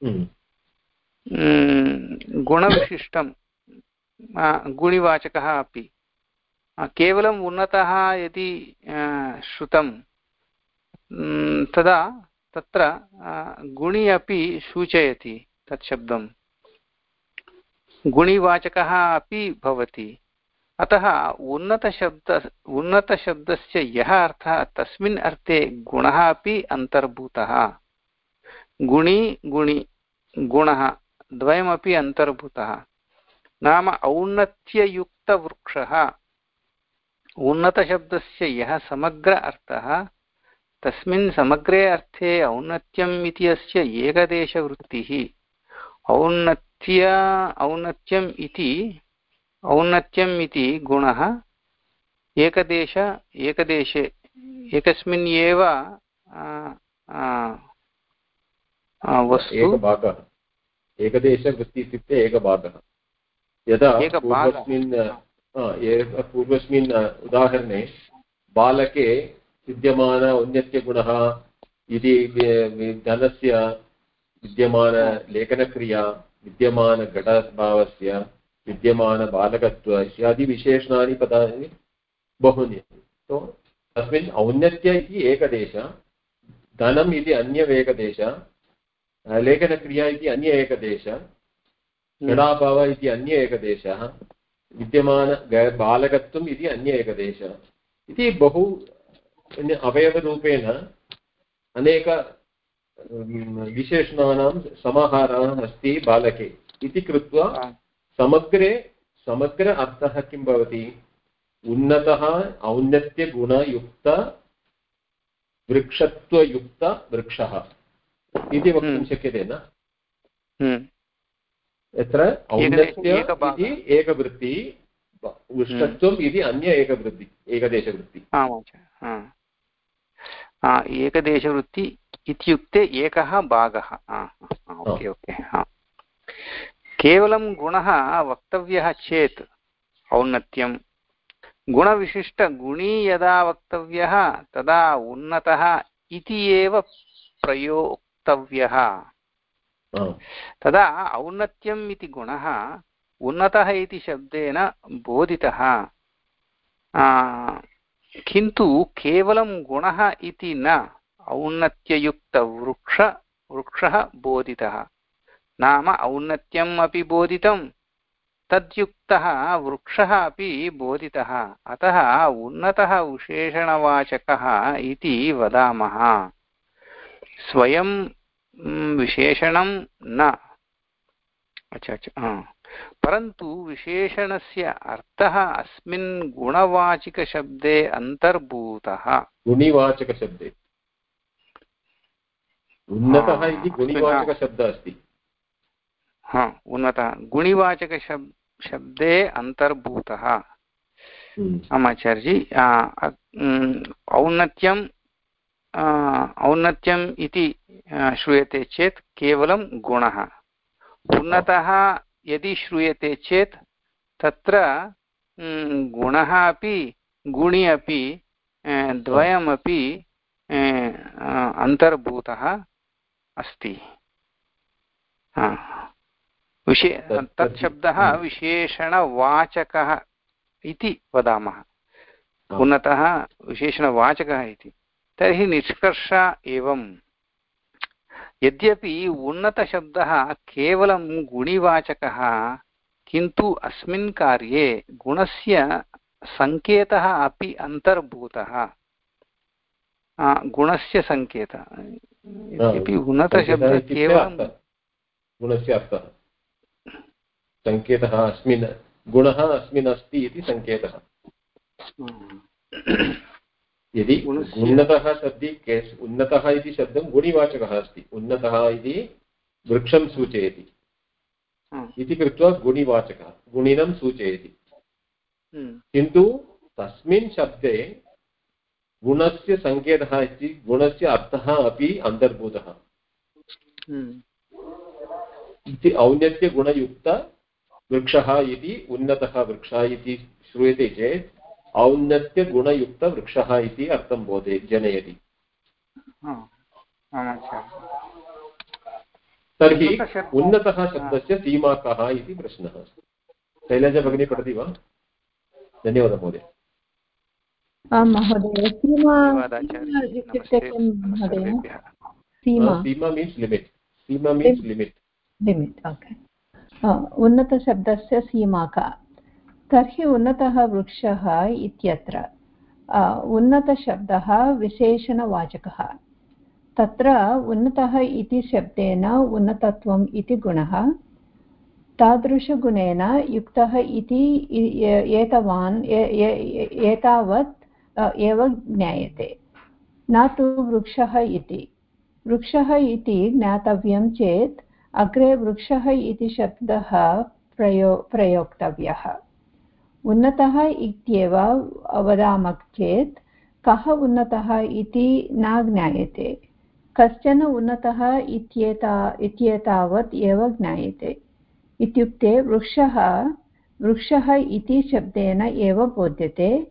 हम्म। गुणविशिष्टं गुणिवाचकः अपि। केवलम् उन्नतः यदि श्रुतं तदा तत्र गुणि अपि सूचयति तत् शब्दं गुणिवाचकः अपि भवति। अतः उन्नतशब्द, उन्नतशब्दस्य यः अर्थः, तस्मिन् अर्थे गुणः अपि अन्तर्भूतः। गुणि गुणि, गुणः द्वयमपि अन्तर्भूतः। नाम औन्नत्ययुक्तवृक्षः, उन्नतशब्दस्य यः समग्र अर्थः, तस्मिन् समग्रे अर्थे औन्नत्यम् इति अस्य एकदेशवृत्तिः। औन्नत्य औन्नत्यम् इति औन्नत्यम् इति गुणः एकदेश एकदेशे एकस्मिन् एव वस्तु। एकदेशवृत्ति इत्युक्ते एकभागः। यदा पूर्वस्मिन् पूर्वस्मिन् उदाहरणे बालके विद्यमान औन्नत्यगुणः इति धनस्य विद्यमानलेखनक्रिया विद्यमानघटभावस्य विद्यमानबालकत्व इत्यादिविशेषणानि पदानि बहूनि। तो तस्मिन् औन्नत्य इति एकदेश, धनम् इति अन्यवेकदेश, लेखनक्रिया इति अन्य एकदेश घटाभाव इति अन्य एकदेशः विद्यमान बालकत्वम् इति अन्य एकदेशः इति बहु, अवयवरूपेण अनेक विशेषणानां समाहारः अस्ति बालके। इति कृत्वा समग्रे समग्र अर्थः किं भवति? उन्नतः औन्नत्यगुणयुक्त वृक्षत्वयुक्तवृक्षः इति वक्तुं हम्म। शक्यते न? हम्म। यत्र औन्नत्य इति एकवृत्ति उष्णत्वम् इति अन्य एकवृत्ति एकदेशवृत्ति। एकदेशवृत्ति इत्युक्ते एकः भागः। ओके ओके केवलं गुणः वक्तव्यः चेत् औन्नत्यं। गुणविशिष्टगुणी यदा वक्तव्यः तदा उन्नतः इति एव प्रयोक्तव्यः। तदा औन्नत्यम् इति गुणः उन्नतः इति शब्देन बोधितः। किन्तु केवलं गुणः इति न औन्नत्ययुक्तवृक्ष, वृक्षः बोधितः। नाम औन्नत्यम् अपि बोधितं, तद्युक्तः वृक्षः अपि बोधितः। अतः उन्नतः विशेषणवाचकः इति वदामः। स्वयं विशेषणं न। अच्छा अच्छा परन्तु विशेषणस्य अर्थः अस्मिन् गुणवाचिकशब्दे अन्तर्भूतः। गुणिवाचकशब्दे। उन्नतः इति गुणिवाचकशब्दः अस्ति। हा उन्नतः गुणिवाचकशब् शब्दे अन्तर्भूतः। हम्म। आमाचार्यजी औन्नत्यं औन्नत्यम् इति श्रूयते चेत् केवलं गुणः। उन्नतः यदि श्रूयते चेत् तत्र गुणः अपि गुणि अपि द्वयमपि अन्तर्भूतः। अस्ति। विशे तत् शब्दः विशेषणवाचकः इति वदामः। उन्नतः विशेषणवाचकः इति। तर्हि निष्कर्ष एवं। यद्यपि उन्नतशब्दः केवलं गुणिवाचकः किन्तु अस्मिन् कार्ये गुणस्य सङ्केतः अपि अन्तर्भूतः। गुणस्य सङ्केतः। इत्यपि उन्नतशब्दः केवलं गुणस्य अर्थः सङ्केतः अस्मिन् गुणः अस्मिन् अस्ति इति सङ्केतः यदि उन्नतः शब्दे केस् उन्नतः इति शब्दं गुणिवाचकः अस्ति. उन्नतः इति वृक्षं सूचयति. इति कृत्वा गुणिवाचकः गुणिनं सूचयति. किन्तु तस्मिन् शब्दे गुणस्य सङ्केतः इति गुणस्य अर्थः अपि अन्तर्भूतः। इति औन्नत्यगुणयुक्तवृक्षः इति उन्नतः वृक्षः इति श्रूयते चेत् औन्नत्यगुणयुक्तवृक्षः इति अर्थं बोधे जनयति। तर्हि उन्नतः शब्दस्य सीमा कः इति प्रश्नः। अस्ति शैलजा भगिनी पठति वा? धन्यवादः महोदय। आं महोदय सीमा इत्युक्ते किं महोदय? सीमा। सीमा मीन्स् लिमिट्। सीमा मीन्स् लिमिट्। लिमिट्। ओके। उन्नतशब्दस्य सीमा का तर्हि उन्नतः वृक्षः इत्यत्र उन्नतशब्दः विशेषणवाचकः। तत्र उन्नतः इति शब्देन उन्नतत्वम् इति गुणः तादृशगुणेन युक्तः इति एतवान् एतावत् एव ज्ञायते। न तु वृक्षः इति। वृक्षः इति ज्ञातव्यं चेत् अग्रे वृक्षः इति शब्दः प्रयो, प्रयोक्तव्यः। उन्नतः इत्येव वदामः चेत् कः उन्नतः इति न ज्ञायते। कश्चन उन्नतः इत्येता, इत्येतावत् एव ज्ञायते। इत्युक्ते वृक्षः वृक्षः इति शब्देन एव बोध्यते।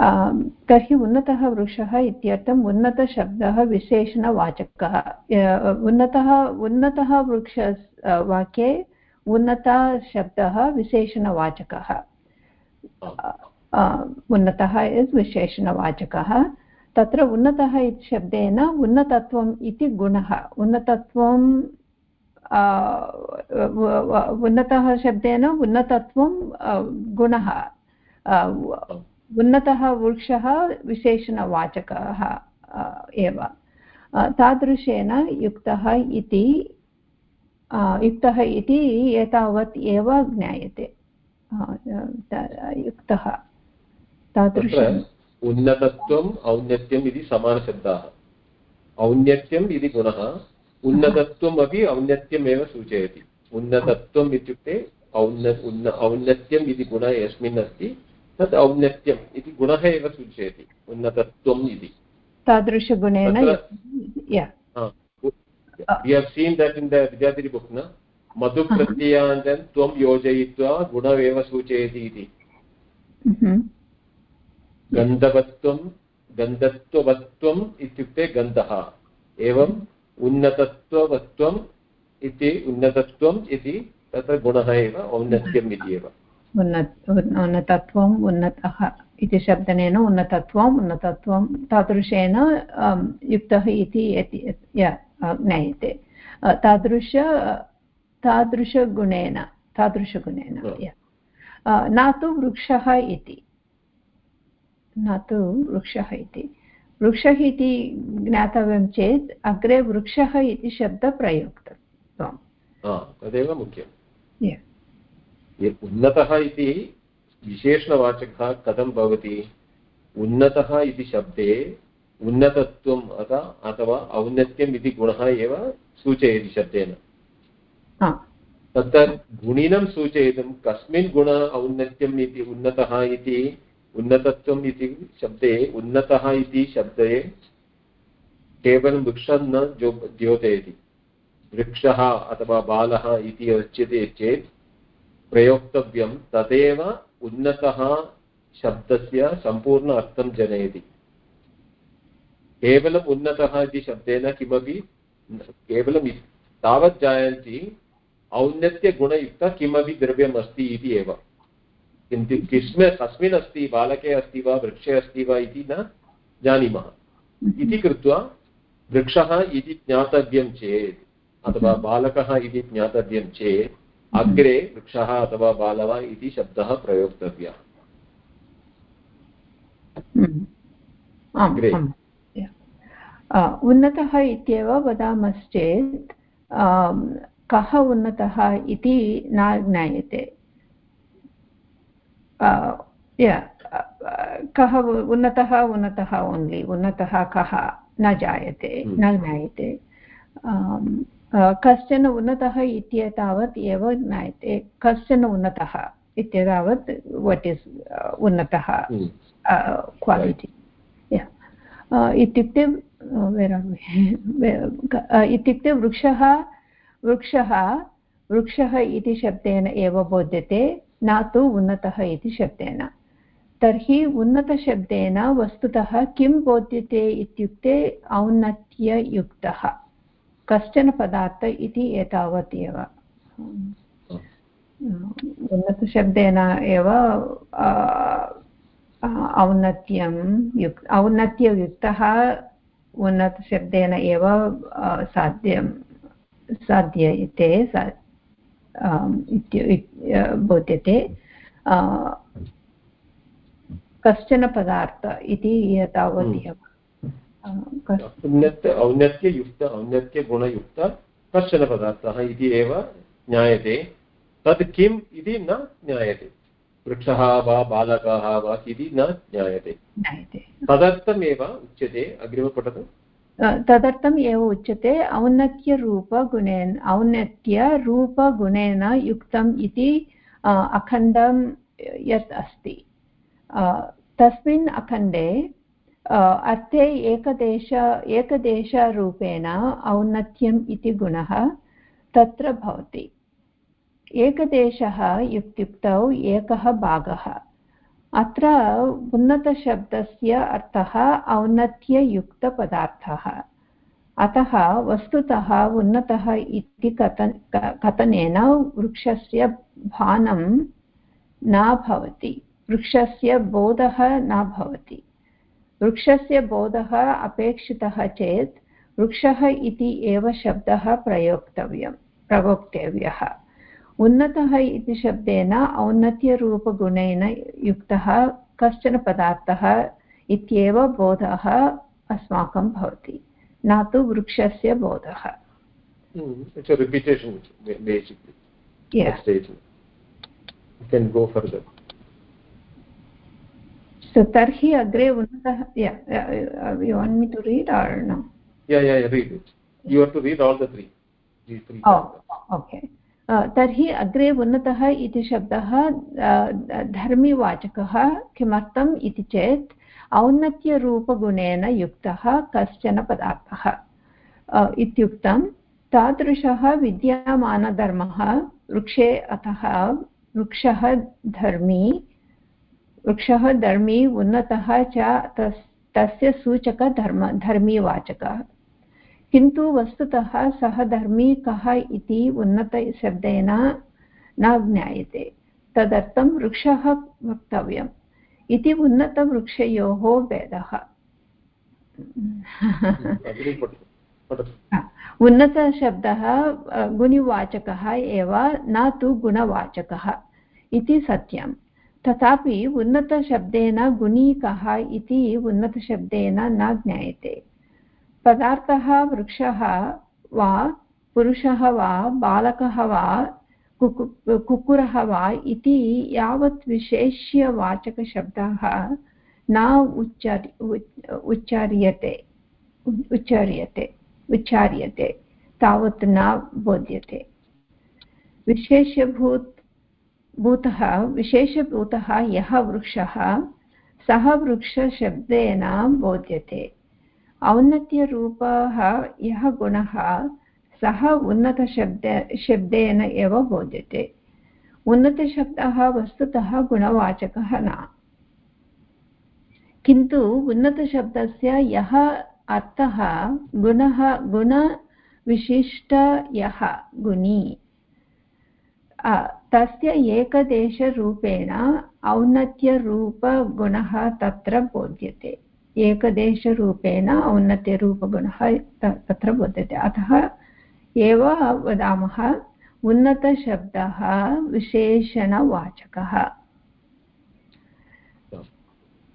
तर्हि उन्नतः वृक्षः इत्यर्थम् उन्नतशब्दः विशेषणवाचकः। उन्नतः उन्नतः वृक्ष वाक्ये उन्नतशब्दः विशेषणवाचकः। उन्नतः इस् विशेषणवाचकः। तत्र उन्नतः इति शब्देन उन्नतत्वम् इति गुणः। उन्नतत्वं उन्नतः शब्देन उन्नतत्वं गुणः। उन्नतः वृक्षः विशेषणवाचकः एव। तादृशेन युक्तः इति युक्तः इति एतावत् एव ज्ञायते। युक्तः। तादृशम् उन्नतत्वम् औन्नत्यम् इति समानशब्दाः। औन्नत्यम् इति गुणः, उन्नतत्वम् अपि औन्नत्यमेव सूचयति। उन्नतत्वम् इत्युक्ते औन्न, उन्न, औन्नत्यम् इति गुणः यस्मिन् अस्ति। तत् औन्नत्यम् इति गुणः एव सूचयति उन्नतत्वम् इति। तादृशगुणेन we have seen that in the vidyadhiri book na? madhu pratyyantan tvam yojayitva gunaveva सूचयति इति। गन्धवत्वं गन्धत्ववत्वम् इत्युक्ते गन्धः। एवम् उन्नतत्ववत्वम् इति उन्नतत्वम् इति तत्र गुणः एव औन्नत्यम् इति एव। उन्नतत्वम् उन्नतः इति शब्दनेन उन्नतत्वम् उन्नतत्वं तादृशेन युक्तः इति ज्ञायते तादृश तादृशगुणेन तादृशगुणेन न तु वृक्षः इति न तु वृक्षः इति वृक्षः इति ज्ञातव्यं चेत् अग्रे वृक्षः इति शब्दः प्रयुक्तत्वम् तदेव मुख्यम् उन्नतः इति विशेषणवाचकः कथं भवति? उन्नतः इति शब्दे उन्नतत्वम् अथ अथवा औन्नत्यम् इति गुणः एव सूचयति शब्देन। तत्र गुणिनं सूचयितुं कस्मिन् गुण औन्नत्यम् इति उन्नतः इति उन्नतत्वम् इति शब्दे उन्नतः इति शब्दे केवलं वृक्षं न जो द्योतयति वृक्षः अथवा बालः इति उच्यते चेत् प्रयोक्तव्यं तदेव उन्नतः शब्दस्य सम्पूर्ण अर्थं जनयति। केवलम् उन्नतः इति शब्देन किमपि केवलं तावत् जायन्ति औन्नत्यगुणयुक्त किमपि द्रव्यम् अस्ति इति एव। किन्तु किस्म, कस्मिन् अस्ति, बालके अस्ति वा, वृक्षे अस्ति वा इति न जानीमः। इति कृत्वा वृक्षः इति ज्ञातव्यं चेत्, अथवा बालकः इति ज्ञातव्यं चेत् अग्रे वृक्षः अथवा बालः इति शब्दः प्रयोक्तव्यः। अग्रे। उन्नतः इत्येव वदामश्चेत् कः उन्नतः इति न ज्ञायते। कः उन्नतः उन्नतः ओन्लि उन्नतः कः न जायते हम्म। न ज्ञायते। कश्चन उन्नतः इत्येतावत् एव ज्ञायते। कश्चन उन्नतः इत्येतावत् वट् इस् उन्नतः क्वालिटि इत्युक्ते इत्युक्ते वृक्षः वृक्षः वृक्षः इति शब्देन एव बोध्यते न तु उन्नतः इति शब्देन। तर्हि उन्नतशब्देन वस्तुतः किं बोध्यते इत्युक्ते औन्नत्ययुक्तः। कश्चन पदार्थ इति एतावत् एव। उन्नतशब्देन एव औन्नत्यं युक् औन्नत्ययुक्तः उन्नतशब्देन एव साध्यं साध्यते बोध्यते। कश्चन पदार्थ इति तावत् एव। औन्नत्य औन्नत्ययुक्त औन्नत्यगुणयुक्त कश्चन पदार्थः इति एव ज्ञायते। तत् किम् इति न ज्ञायते। वृक्षः वा बालकः वा इति न ज्ञायते। तदर्थमेव उच्यते। अग्रिम पठतु। तदर्थम् एव उच्यते। औन्नत्यरूपगुणेन औन्नत्यरूपगुणेन युक्तम् इति अखण्डं यत् अस्ति। तस्मिन् अखण्डे अर्थे एकदेश, एकदेशरूपेण औन्नत्यम् इति गुणः तत्र भवति। एकदेशः इत्युक्तौ एकः भागः। अत्र उन्नतशब्दस्य अर्थः औन्नत्ययुक्तपदार्थः। अतः वस्तुतः उन्नतः इति कथन कथनेन वृक्षस्य भानं न भवति। वृक्षस्य बोधः न भवति। वृक्षस्य बोधः अपेक्षितः चेत् वृक्षः इति एव शब्दः प्रयोक्तव्यं प्रवक्तव्यः। उन्नतः इति शब्देन औन्नत्यरूपगुणेन युक्तः कश्चन पदार्थः इत्येव बोधः अस्माकं भवति। न तु वृक्षस्य बोधः। Hmm, yeah. So tarhi agre unnatah yeah uh, you want me to read or no yeah yeah, yeah read it you have to read all the three these three oh okay तर्हि अग्रे उन्नतः इति शब्दः धर्मीवाचकः किमर्थम् इति चेत् औन्नत्यरूपगुणेन युक्तः कश्चन पदार्थः इत्युक्तं तादृशः विद्यमानधर्मः वृक्षे अतः वृक्षः धर्मी वृक्षः धर्मी उन्नतः च तस्य सूचकधर्म धर्मीवाचकः। किन्तु वस्तुतः सः धर्मी कः इति उन्नतशब्देन न ज्ञायते। तदर्थं वृक्षः वक्तव्यम्। इति उन्नतवृक्षयोः भेदः। उन्नतशब्दः गुणिवाचकः एव न तु गुणवाचकः इति सत्यम्। तथापि उन्नतशब्देन गुणी कः इति उन्नतशब्देन न ज्ञायते। पदार्थः वृक्षः वा पुरुषः वा बालकः वा कुक्कुरः वा इति यावत् विशेष्यवाचकशब्दाः न उच्चार्य उच्चार्यते उच्चार्यते उच्चार्यते, तावत् न बोध्यते। विशेष्यभूत भूतः विशेषभूतः यः वृक्षः, सः वृक्षशब्देन बोध्यते। औन्नत्यरूपः, यः गुणः, सः उन्नतशब्द, शब्देन एव बोध्यते। उन्नतशब्दः वस्तुतः गुणवाचकः न। किन्तु उन्नतशब्दस्य यः अर्थः, गुणः, गुणविशिष्ट यः, गुणी। तस्य एकदेशरूपेण औन्नत्यरूपगुणः तत्र बोध्यते। एकदेशरूपेण औन्नत्यरूपगुणः तत्र बोध्यते। अतः एव वदामः उन्नतशब्दः विशेषणवाचकः।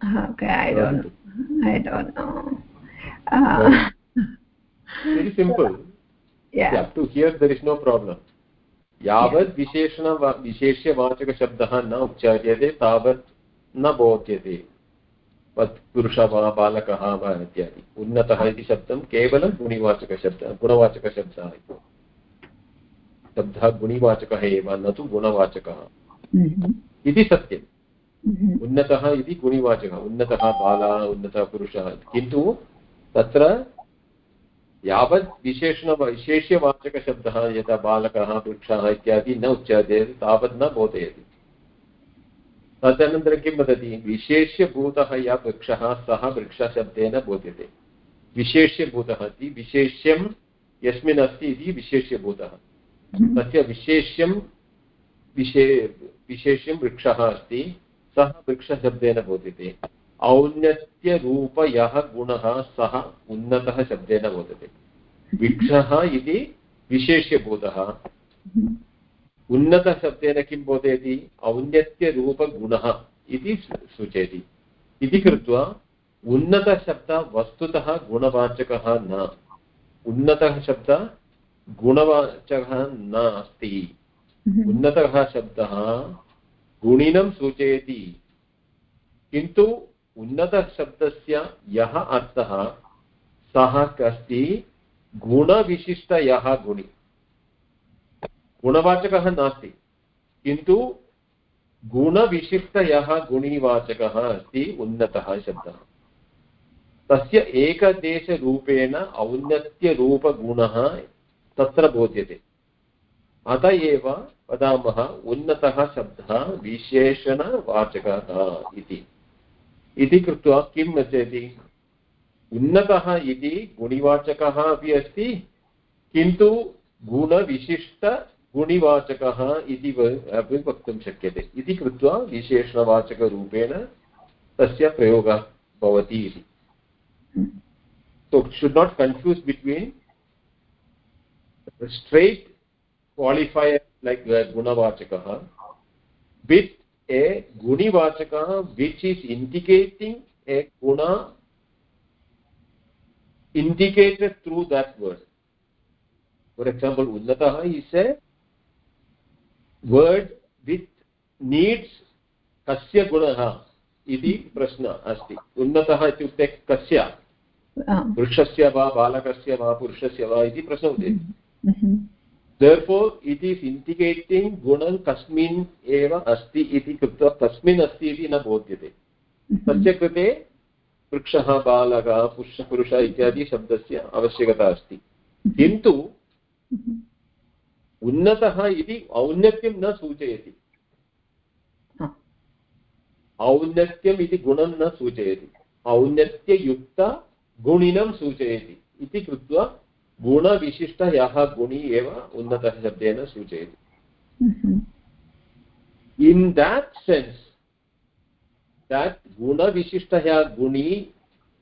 okay i don't i don't know. Uh, very simple. Yeah. yeah to here there is no problem. यावत् विशेषण विशेष्यवाचकशब्दः न उच्चार्यते तावत् न बोध्यते। पुरुषः वा बालकः वा इत्यादि। उन्नतः इति शब्दं केवलं गुणिवाचकशब्दः गुणवाचकशब्दः शब्दः गुणिवाचकः एव न तु गुणवाचकः। इति सत्यम्। उन्नतः इति गुणिवाचकः। उन्नतः बालः उन्नतः पुरुषः। किन्तु तत्र यावत् विशेषण विशेष्यवाचकशब्दः, यथा बालकः, वृक्षः इत्यादि न उच्यते, तावत् न बोधयति। तदनन्तरं किं वदति? विशेष्यभूतः यः वृक्षः, सः वृक्षशब्देन बोध्यते। विशेष्यभूतः इति विशेष्यं यस्मिन् अस्ति इति विशेष्यभूतः। तस्य विशेष्यं विशे विशेष्यं वृक्षः अस्ति, सः वृक्षशब्देन बोध्यते। औन्नत्यरूप यः गुणः सः उन्नतः शब्देन बोधते वृक्षः इति विशेष्यभूतः उन्नतशब्देन किं बोधयति औन्नत्यरूपगुणः इति सूचयति इति कृत्वा उन्नतशब्दः वस्तुतः गुणवाचकः न उन्नतः शब्दः गुणवाचकः न अस्ति उन्नतः शब्दः गुणिनं सूचयति किन्तु उन्नतशब्दस्य यः अर्थः, सः अस्ति गुणविशिष्टयः गुणि। गुणवाचकः नास्ति, किन्तु गुणविशिष्टयः गुणिवाचकः अस्ति उन्नतः शब्दः। तस्य एकदेशरूपेण औन्नत्यरूपगुणः तत्र बोध्यते। अत एव वदामः उन्नतः शब्दः विशेषणवाचकः इति। इति कृत्वा किं वचति उन्नतः इति गुणिवाचकः अपि अस्ति, किन्तु गुणविशिष्ट गुणिवाचकः इति अपि वक्तुं शक्यते। इति कृत्वा विशेषणवाचकरूपेण तस्य प्रयोगः भवति इति। So should not confuse between straight qualifier, like gunavachakah with a gunivachakah which is indicating a guna indicated through that word for example unnatah is a word with needs कस्य गुणः इति प्रश्नः अस्ति उन्नतः इत्युक्ते कस्य वृक्षस्य वा बालकस्य वा पुरुषस्य वा इति प्रश्नः उच्यते therefore it is indicating गुणं कस्मिन् एव अस्ति इति कृत्वा कस्मिन् अस्ति इति न बोध्यते तस्य कृते वृक्षः बालकः पुरुष पुरुष इत्यादि शब्दस्य आवश्यकता अस्ति किन्तु उन्नतः इति औन्नत्यं न सूचयति औन्नत्यम् इति गुणं न सूचयति औन्नत्ययुक्तगुणिनं सूचयति इति कृत्वा गुणविशिष्ट यः गुणी एव उन्नतः शब्देन सूचयति। इन् देट् सेन्स् देट् गुणविशिष्टः गुणी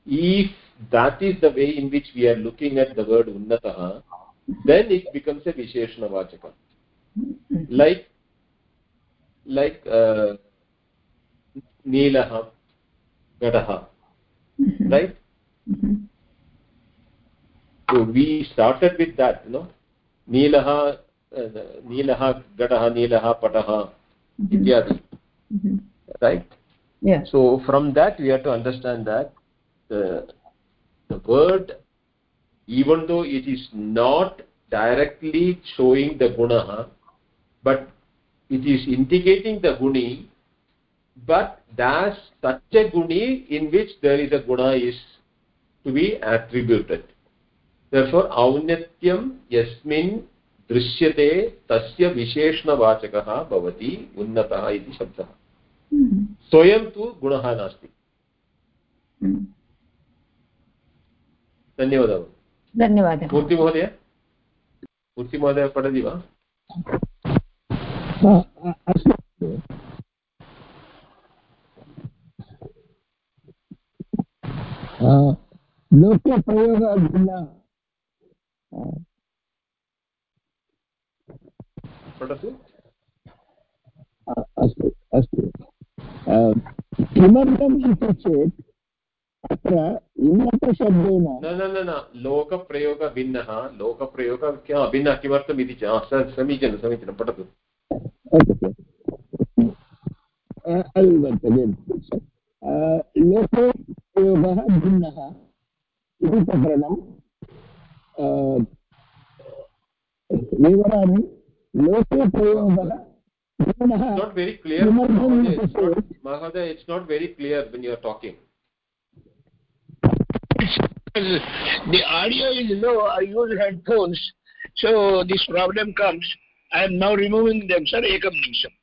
if that is the way in which we are looking at the word उन्नतः then it becomes a विशेषणवाचकम् लैक् लैक् नीलः घटः right we started with that you know. Neelah uh, neelah gadaha neelah pataha ityadi. Right? Yeah. So from that we have to understand that the the word even though it is not directly showing the guna but it is indicating the guni but that's such a guni in which there is a guna is to be attributed therefore औन्नत्यं यस्मिन् दृश्यते तस्य विशेषणवाचकः भवति उन्नतः इति शब्दः स्वयं तु गुणः नास्ति धन्यवादः धन्यवादः मूर्तिमहोदय मूर्तिमहोदय पठति वा अस्तु लोके भिन्नः पठतु अस्तु अस्तु किमर्थम् इति चेत् अत्र उन्नतशब्देन न न न न लोकप्रयोगः भिन्नः लोकप्रयोगः भिन्नः किमर्थम् इति समीचीनं समीचीनं पठतु लोके प्रयोगः भिन्नः इति प्रकरणं विवरामि लोके प्रयोगः भिन्नः not very clear Mahoday, it's not very clear when you are talking the audio is low I use headphones so this problem comes I am now removing them sir ekam nimisham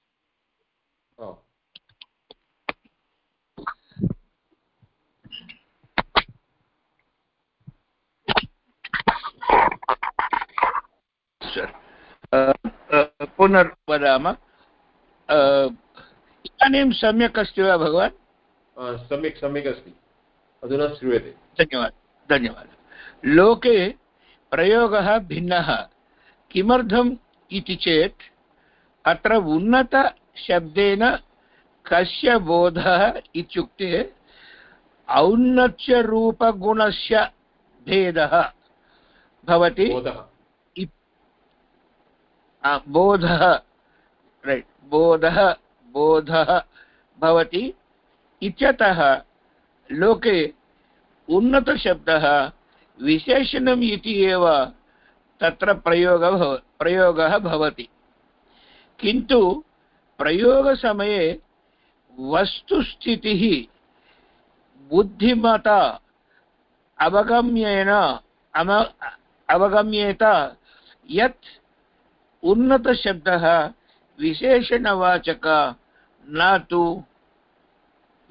पुनर्वदामः। इदानीं सम्यक् अस्ति वा भगवान्? सम्यक् सम्यक् अस्ति। अधुना श्रूयते। धन्यवादः धन्यवादः। लोके प्रयोगः भिन्नः। किमर्थम् इति चेत् अत्र उन्नतशब्देन कस्य बोधः इत्युक्ते औन्नत्यरूपगुणस्य भेदः भवति। बोधः। रैट् बोधः बोधः भवति इत्यतः लोके उन्नतशब्दः विशेषणम् इति एव तत्र प्रयोगः प्रयोगः भवति। किन्तु प्रयोगसमये वस्तुस्थितिः, बुद्धिमता, अवगम्येन अवगम्येत, यत् उन्नतशब्दः विशेषणवाचक न तु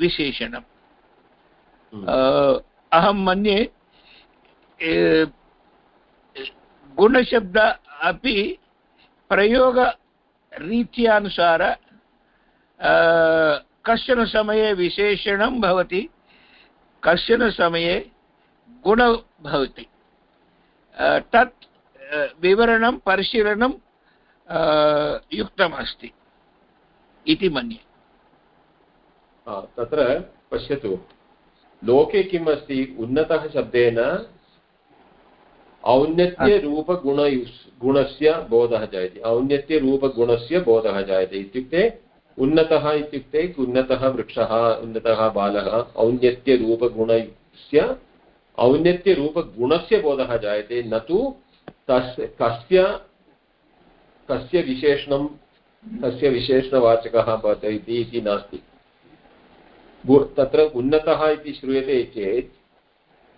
विशेषणम्। अहं मन्ये गुणशब्द अपि प्रयोगरीत्यानुसार कश्चन समये विशेषणं भवति कश्चन समये गुण भवति। तत् विवरणं परिशीलनं युक्तमस्ति इति मन्ये। तत्र पश्यतु। लोके किम् अस्ति उन्नतः शब्देन औन्नत्यरूपगुण गुणस्य बोधः जायते। औन्नत्यरूपगुणस्य बोधः जायते इत्युक्ते उन्नतः इत्युक्ते उन्नतः वृक्षः, उन्नतः बालः, औन्नत्यरूपगुणस्य औन्नत्यरूपगुणस्य बोधः जायते। न तु तस्य कस्य कस्य विशेषणं कस्य विशेषणवाचकः भवति इति नास्ति। तत्र उन्नतः इति श्रूयते चेत्,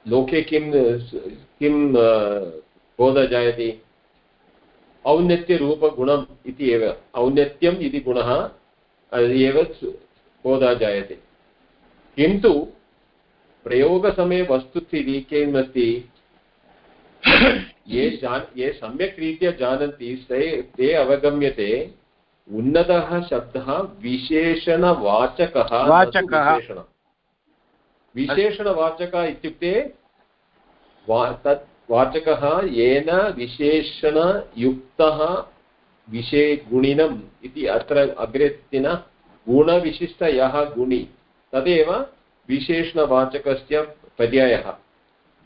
लोके किं किं बोधः जायते? औन्नत्यरूपगुणम् इति एव। औन्नत्यम् इति गुणः एव बोधः जायते। किन्तु, प्रयोगसमये वस्तुस्थितिः किम् अस्ति? ये जान ये सम्यक् रीत्या जानन्ति ते ते अवगम्यते उन्नतः शब्दः विशेषणवाचकः वाचकः। विशेषणवाचकः इत्युक्ते वा तत् वाचकः येन विशेषणयुक्तः विषे गुणिनम् इति अत्र अग्रे गुणविशिष्ट यः गुणि। तदेव विशेषणवाचकस्य पर्यायः।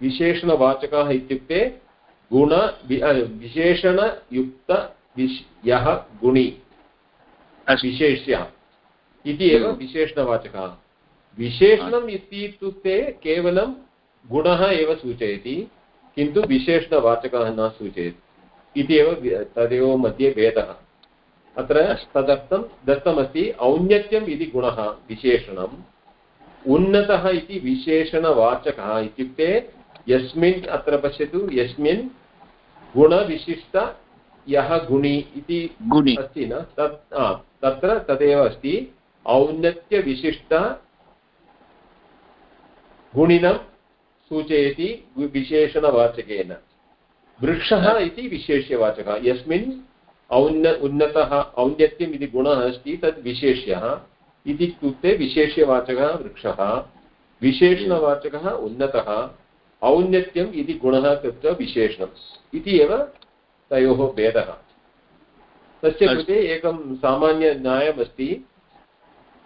विशेषणवाचकः इत्युक्ते गुण विशेषणयुक्त विश् यः गुणि विशेष्य इति एव। विशेषणवाचकः। विशेषणम् इत्युक्ते केवलं गुणः एव सूचयति किन्तु विशेषणवाचकः न सूचयति इति एव तदेव मध्ये भेदः। अत्र तदर्थं दत्तमस्ति औन्नत्यम् इति गुणः विशेषणम्। उन्नतः इति विशेषणवाचकः इत्युक्ते यस्मिन् अत्र पश्यतु यस्मिन् गुणविशिष्ट यः गुणि इति गुणि। अस्ति न? तत् तत्र तदेव अस्ति। औन्नत्यविशिष्ट गुणिनं सूचयति विशेषणवाचकेन। वृक्षः इति विशेष्यवाचकः। यस्मिन् औन्न उन्नतः औन्नत्यम् इति गुणः अस्ति तद् विशेष्यः। इति इत्युक्ते विशेष्यवाचकः वृक्षः। विशेषणवाचकः उन्नतः। औन्नत्यम् इति गुणः कृत्वा विशेषणम् इति एव तयोः भेदः। तस्य कृते एकं सामान्यन्यायमस्ति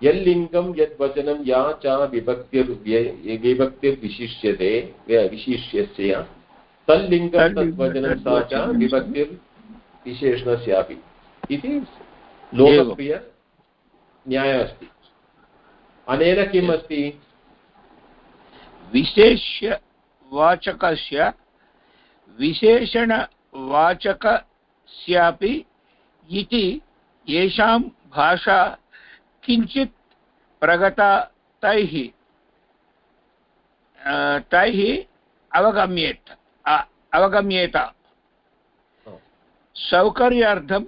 यल्लिङ्गं यद्वचनं या च विभक्तिर् विभक्तिर्विशिष्यते विशिष्यस्य। तल्लिङ्गं तद्वचनं सा च विभक्तिर्विशेषणस्यापि। इति लोकप्रियन्यायः अस्ति अनेन किम् अस्ति? विशेष्यवाचकस्य विशेषणवाचकस्यापि इति येषां भाषा किञ्चित् प्रगता तैः तैः अवगम्येत अवगम्येत। सौकर्यार्थं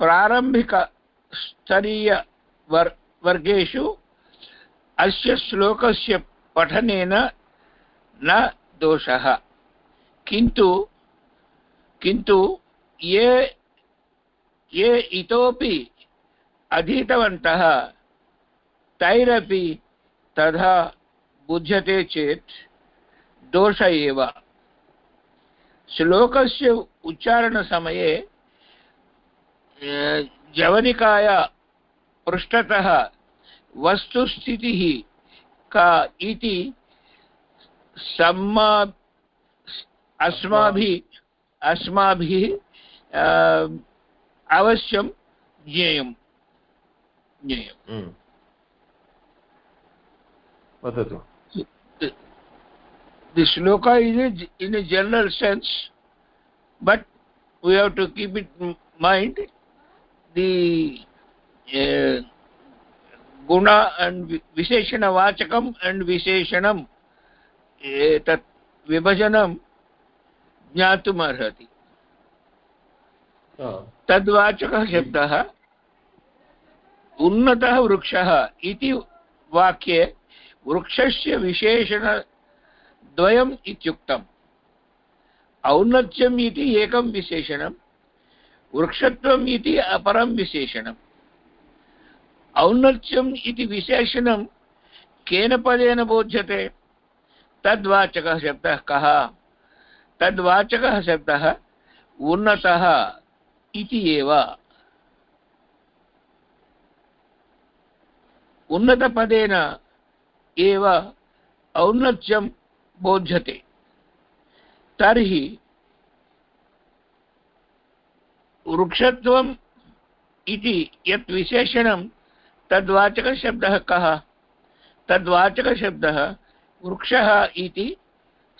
प्रारम्भिकस्तरीयवर् वर्गेषु अस्य श्लोकस्य पठनेन न दोषः। किन्तु किन्तु ये ये इतोपि अधीतवन्तः, तैरपि तथा बुध्यते चेत् दोष एव। श्लोकस्य उच्चारणसमये जवनिकाया पृष्ठतः वस्तुस्थितिः का इति अस्माभिः अस्माभिः अवश्यं ज्ञेयं। ज्ञेयं। वदतु। The shloka is in a general sense but we have to keep it mind the गुण अण्ड् विशेषणवाचकम् अण्ड् विशेषणं etat vibhajanam ज्ञातुम् अर्हति तद्वाचकः शब्दः उन्नतः वृक्षः इति वाक्ये वृक्षस्य विशेषणद्वयम् इत्युक्तम्। औन्नत्यम् इति एकं विशेषणं वृक्षत्वम् इति अपरं विशेषणम् औन्नत्यम् इति विशेषणं केन पदेन बोध्यते? तद्वाचकः शब्दः कः? तद्वाचकः शब्दः उन्नतः इति एव। उन्नतपदेन एव औन्नत्यं बोध्यते। तर्हि वृक्षत्वम् इति यत् विशेषणं तद्वाचकशब्दः कः? तद्वाचकशब्दः वृक्षः इति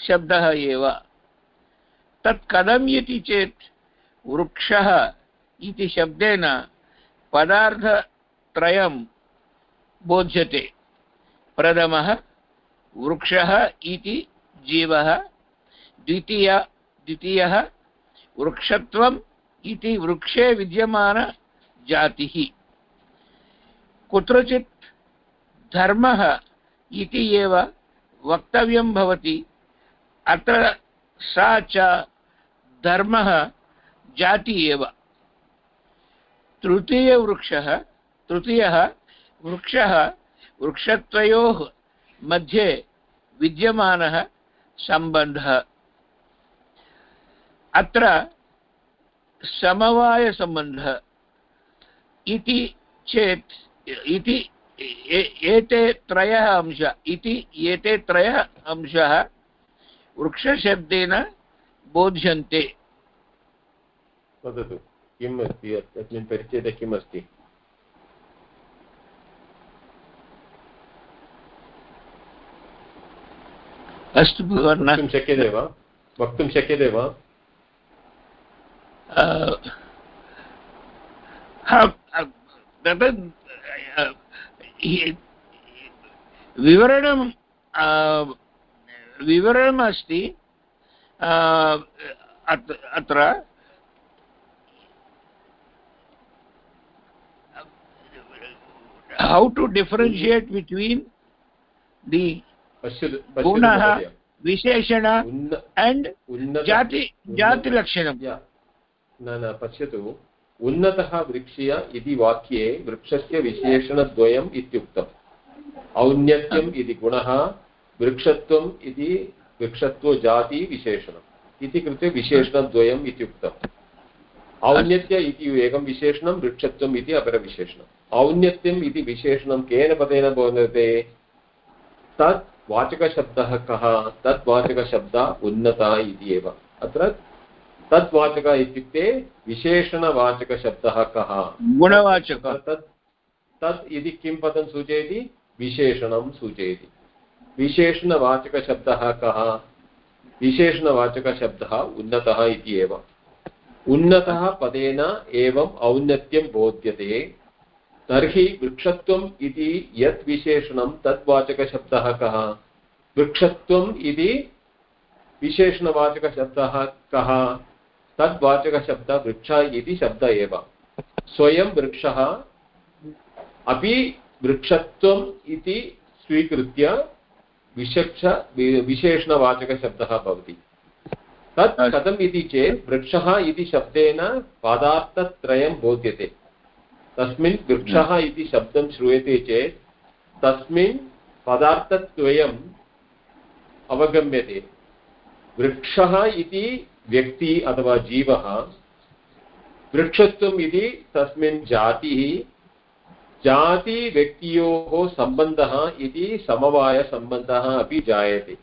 शब्दः एव। तत् कथम् इति चेत् वृक्षः इति शब्देन पदार्थत्रयं बोध्यते। प्रथमः वृक्षः इति जीवः, द्वितीय द्वितीयः वृक्षत्वम् इति वृक्षे विद्यमानजातिः कुत्रचित् धर्मः इति एव वक्तव्यं भवति। अत्र सा च धर्मः जाति एव। तृतीयवृक्षः, तृतीयः वृक्षः, वृक्षत्रयोः मध्ये विद्यमानः सम्बन्धः। अत्र समवायसम्बन्धः। इति चेत्, इति एते त्रयः अंश इति एते त्रयः अंशः वृक्षशब्देन बोध्यन्ते। वदतु किम् अस्ति? अस्मिन् परिच्छेदे किम् अस्ति? अस्तु वक्तुं शक्यते वा? वक्तुं शक्यते वा? तद् विवरणं विवरणम् अस्ति अत्र how to differentiate between the गुणः विशेषण and जाति जातिलक्षणं न न पश्यतु। उन्नतः वृक्षीय इति वाक्ये वृक्षस्य विशेषणद्वयम् इत्युक्तम्। औन्नत्यम् इति गुणः वृक्षत्वम् इति वृक्षत्वजाति विशेषणम्। इति कृते विशेषणद्वयम् इत्युक्तम्। औन्नत्य इति एकं विशेषणं वृक्षत्वम् इति अपरविशेषणम्। औन्नत्यम् इति विशेषणं केन पदेन भवते तत् वाचकशब्दः कः? तत् वाचकशब्दः उन्नता इति एव। अत्र तत् वाचक इत्युक्ते विशेषणवाचकशब्दः कः? गुणवाचक। तत् तत् इति किं पदं सूचयति? विशेषणं सूचयति। विशेषणवाचकशब्दः कः? विशेषणवाचकशब्दः उन्नतः इति एव। उन्नतः पदेन एवम् औन्नत्यं बोध्यते। तर्हि वृक्षत्वम् इति यत् विशेषणं तद्वाचकशब्दः कः? वृक्षत्वम् इति विशेषणवाचकशब्दः कः? तद्वाचकशब्दः वृक्ष इति शब्द एव। स्वयं वृक्षः अपि वृक्षत्वम् इति स्वीकृत्य विशक्ष विशेषणवाचकशब्दः भवति। तत् कथम् इति चेत् वृक्षः इति शब्देन पदार्थत्रयं बोध्यते। तस्मिन् वृक्षः इति शब्दं श्रूयते चेत् तस्मिन् पदार्थद्वयम् अवगम्यते। वृक्षः इति व्यक्ति अथवा जीव वृक्षत्वम् इति तस्मिन् जातिः, जातिव्यक्त्योः सम्बन्धः इति समवायसम्बन्धः अपि जायते।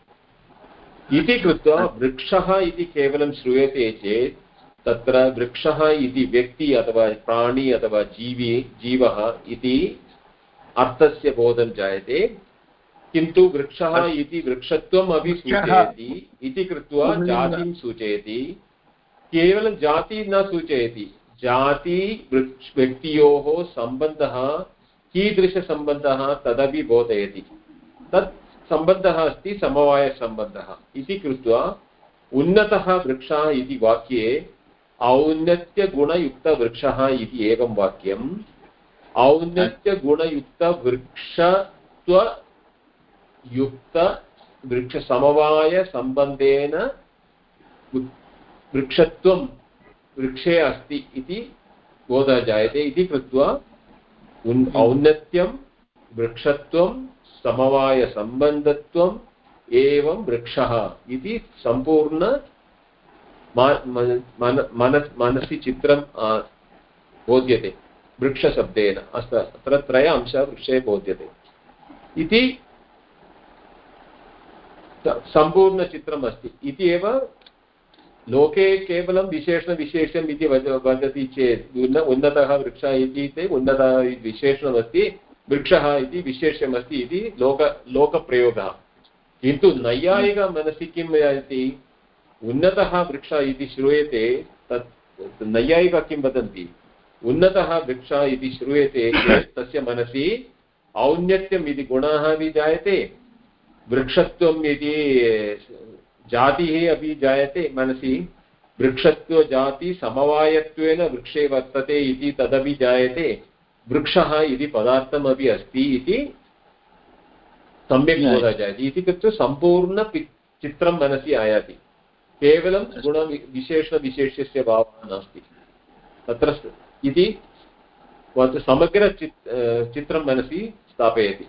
इति कृत्वा वृक्षः इति वृक्षः व्यक्ति अथवा प्राणी अथवा जीवी, जीवः इति अर्थस्य बोधं जायते। किन्तु वृक्षः इति वृक्षत्वम् अपि सूचयति इति कृत्वा जातिं सूचयति। केवलं जाति न सूचयति। जाति व्यक्त्योः सम्बन्धः कीदृशसम्बन्धः तदपि बोधयति। तत् सम्बन्धः अस्ति समवायसम्बन्धः। इति कृत्वा उन्नतः वृक्षः इति वाक्ये औन्नत्यगुणयुक्तवृक्षः इति एकं वाक्यम्। औन्नत्यगुणयुक्तवृक्षत्व युक्तवृक्षसमवायसम्बन्धेन वृक्षत्वं वृक्षे अस्ति इति बोधः जायते। इति कृत्वा औन्नत्यं वृक्षत्वं समवायसम्बन्धत्वम् एवं वृक्षः इति सम्पूर्ण मनसि चित्रं बोध्यते। वृक्षशब्देन अत्र अत्र त्रय अंशः वृक्षे बोध्यते। इति सम्पूर्णचित्रम् अस्ति इति एव लोके केवलं विशेषणविशेषम् इति वदति चेत्, उन्न उन्नतः वृक्षः इति ते उन्नतः विशेषणमस्ति, वृक्षः इति विशेषमस्ति इति लोक लोकप्रयोगः। किन्तु नैयायिकमनसि किं वदति? उन्नतः वृक्षः इति श्रूयते, तत् नैयायिक किं वदन्ति? उन्नतः वृक्षः इति श्रूयते तस्य मनसि औन्नत्यम् इति गुणः अपि जायते वृक्षत्वम् इति जातिः अपि जायते मनसि वृक्षत्वजाति समवायत्वेन वृक्षे वर्तते इति तदपि जायते वृक्षः इति पदार्थमपि अस्ति इति सम्यक् बोधः जायते। इति कृत्वा सम्पूर्ण चित्रं मनसि आयाति। केवलं गुणविशेषविशेषस्य भावः नास्ति। तत्र इति समग्रचित् चित्रं मनसि स्थापयति।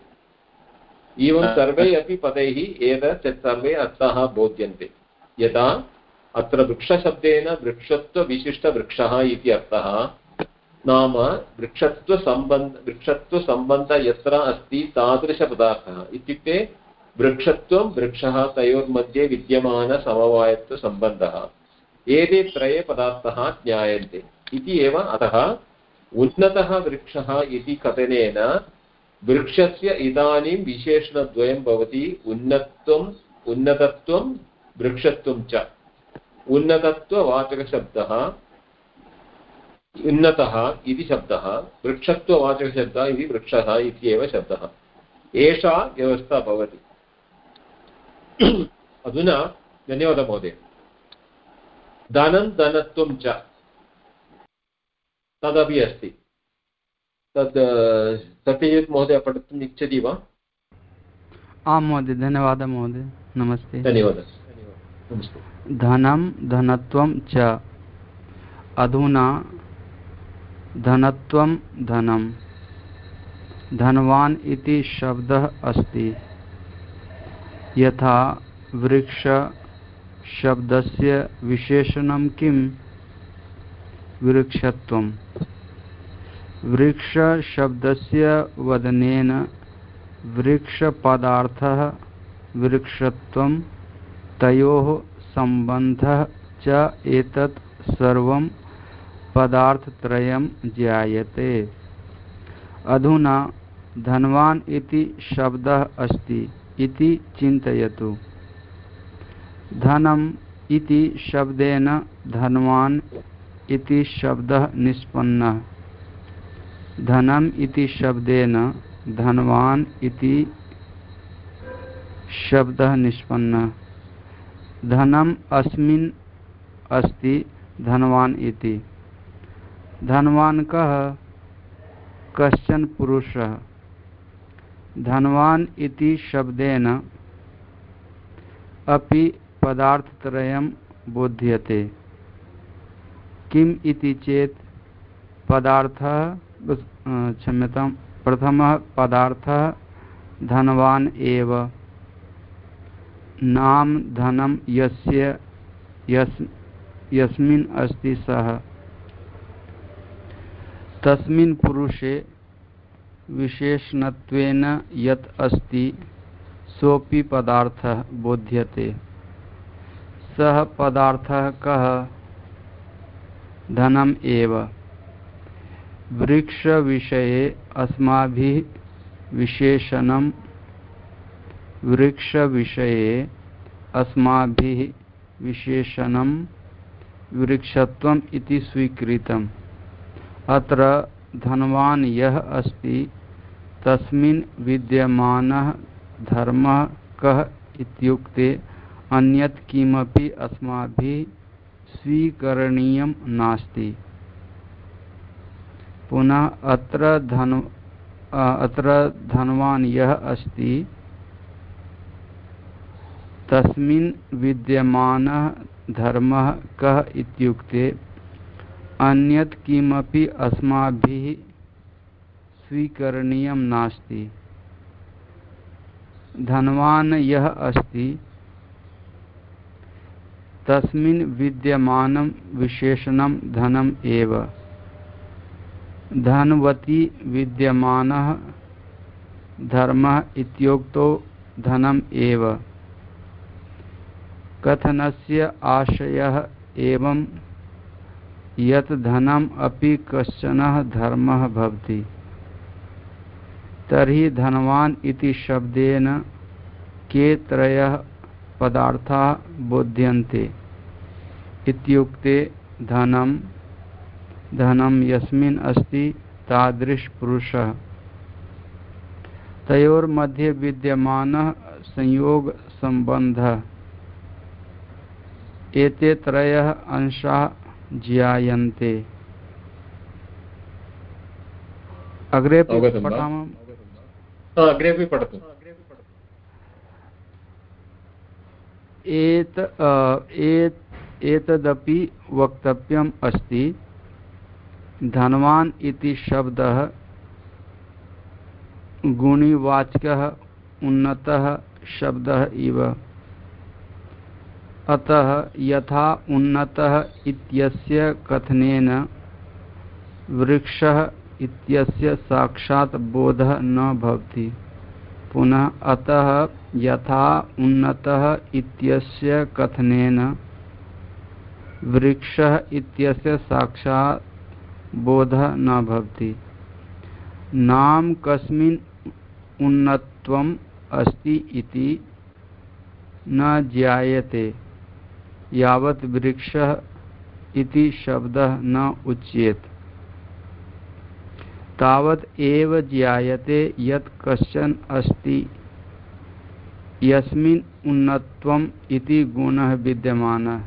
एवं सर्वे अपि पदैः एतत् सर्वे अर्थाः बोध्यन्ते। यदा अत्र वृक्षशब्देन वृक्षत्वविशिष्टवृक्षः इति अर्थः नाम वृक्षत्वसम्बन्ध वृक्षत्वसम्बन्ध यत्र अस्ति तादृशपदार्थः। इत्युक्ते वृक्षत्वं वृक्षः तयोर्मध्ये विद्यमानसमवायत्वसम्बन्धः। एते त्रये पदार्थाः ज्ञायन्ते। इति एव अतः उन्नतः वृक्षः इति कथनेन वृक्षस्य इदानीं विशेषणद्वयं भवति उन्नत्वम् उन्नतत्वं, वृक्षत्वं च। उन्नतत्ववाचकशब्दः, उन्नतः इति शब्दः, वृक्षत्ववाचकशब्दः इति वृक्षः इत्येव शब्दः। एषा व्यवस्था भवति। अधुना धन्यवादः महोदय। धनं, धनत्वं च। तदपि अस्ति। तद् सत्यजित् महोदय पठितुम् इच्छति वा? आं महोदय धन्यवादः महोदय नमस्ते। धन्यवादः। धनं धनत्वं च अधुना धनत्वं धनं धनवान् इति शब्दः अस्ति। यथा वृक्ष शब्दस्य विशेषणं किं? वृक्षत्वं वृक्षशब्दस्य वदनेन वृक्षपदार्थः, वृक्षत्वं, तयोः सम्बन्धः च एतत् सर्वं पदार्थत्रयं ज्ञायते। अधुना धनवान् इति शब्दः अस्ति इति चिन्तयतु। धनम् इति शब्देन धनवान् इति शब्दः निष्पन्नः। धनम् इति शब्देन धनवान् इति शब्दः निष्पन्नः। धनम् अस्मिन् अस्ति, धनवान् इति। धनवान् कः? कश्चन पुरुषः। धनवान् इति शब्देन अपि पदार्थत्रयं बोध्यते। किम् इति चेत्? पदार्थः क्षम्यतां प्रथमः पदार्थः धनवान् एव। नाम धनं यस्य यस् यस्मिन् अस्ति सः। तस्मिन् पुरुषे विशेषणत्वेन यत् अस्ति, सोऽपि पदार्थः बोध्यते। सः पदार्थः कः? धनम् एव। वृक्षविषये अस्माभिः विशेषणं वृक्षविषये अस्माभिः विशेषणं वृक्षत्वम् इति स्वीकृतम्। अत्र धनवान् यः अस्ति, तस्मिन् विद्यमानः धर्मः कः इत्युक्ते अन्यत् किमपि अस्माभिः स्वीकरणीयं नास्ति। पुनः अत्र धन अत्र धनवान् यः अस्ति, तस्मिन् विद्यमानः धर्मः कः इत्युक्ते, अन्यत् किमपि अस्माभिः स्वीकरणीयं नास्ति। धनवान् यः अस्ति, तस्मिन् विद्यमानं विशेषणं धनम् एव। धनवती विद्यमानः धर्मः इत्युक्तौ धनम् एव। कथनस्य आशयः एवं यत् धनम् अपि कश्चन धर्मः भवति। तर्हि धनवान् इति शब्देन के त्रयः पदार्थाः बोध्यन्ते। इत्युक्ते धनं धनं यस्मिन् अस्ति तादृशपुरुषः। तयोर्मध्ये विद्यमानः संयोगसम्बन्धः। एते त्रयः अंशाः ज्यायन्ते। अग्रे? पठामः? अग्रे अपि पठतु। एत एतदपि वक्तव्यम् अस्ति। धनवान् इति शब्दः गुणिवाचकः उन्नतः शब्दः इव। अतः यथा उन्नतः इत्यस्य कथनेन वृक्षः इत्यस्य साक्षात् बोधः न भवति। पुनः अतः यथा उन्नतः इत्यस्य कथनेन वृक्षः इत्यस्य साक्षात् बोधः न भवति। नाम कस्मिन् उन्नत्वम् अस्ति इति न ज्ञायते। यावत् वृक्षः इति शब्दः न उच्येत। तावत् एव ज्ञायते यत् कश्चन अस्ति। यस्मिन् उन्नत्वम् इति गुणः विद्यमानः।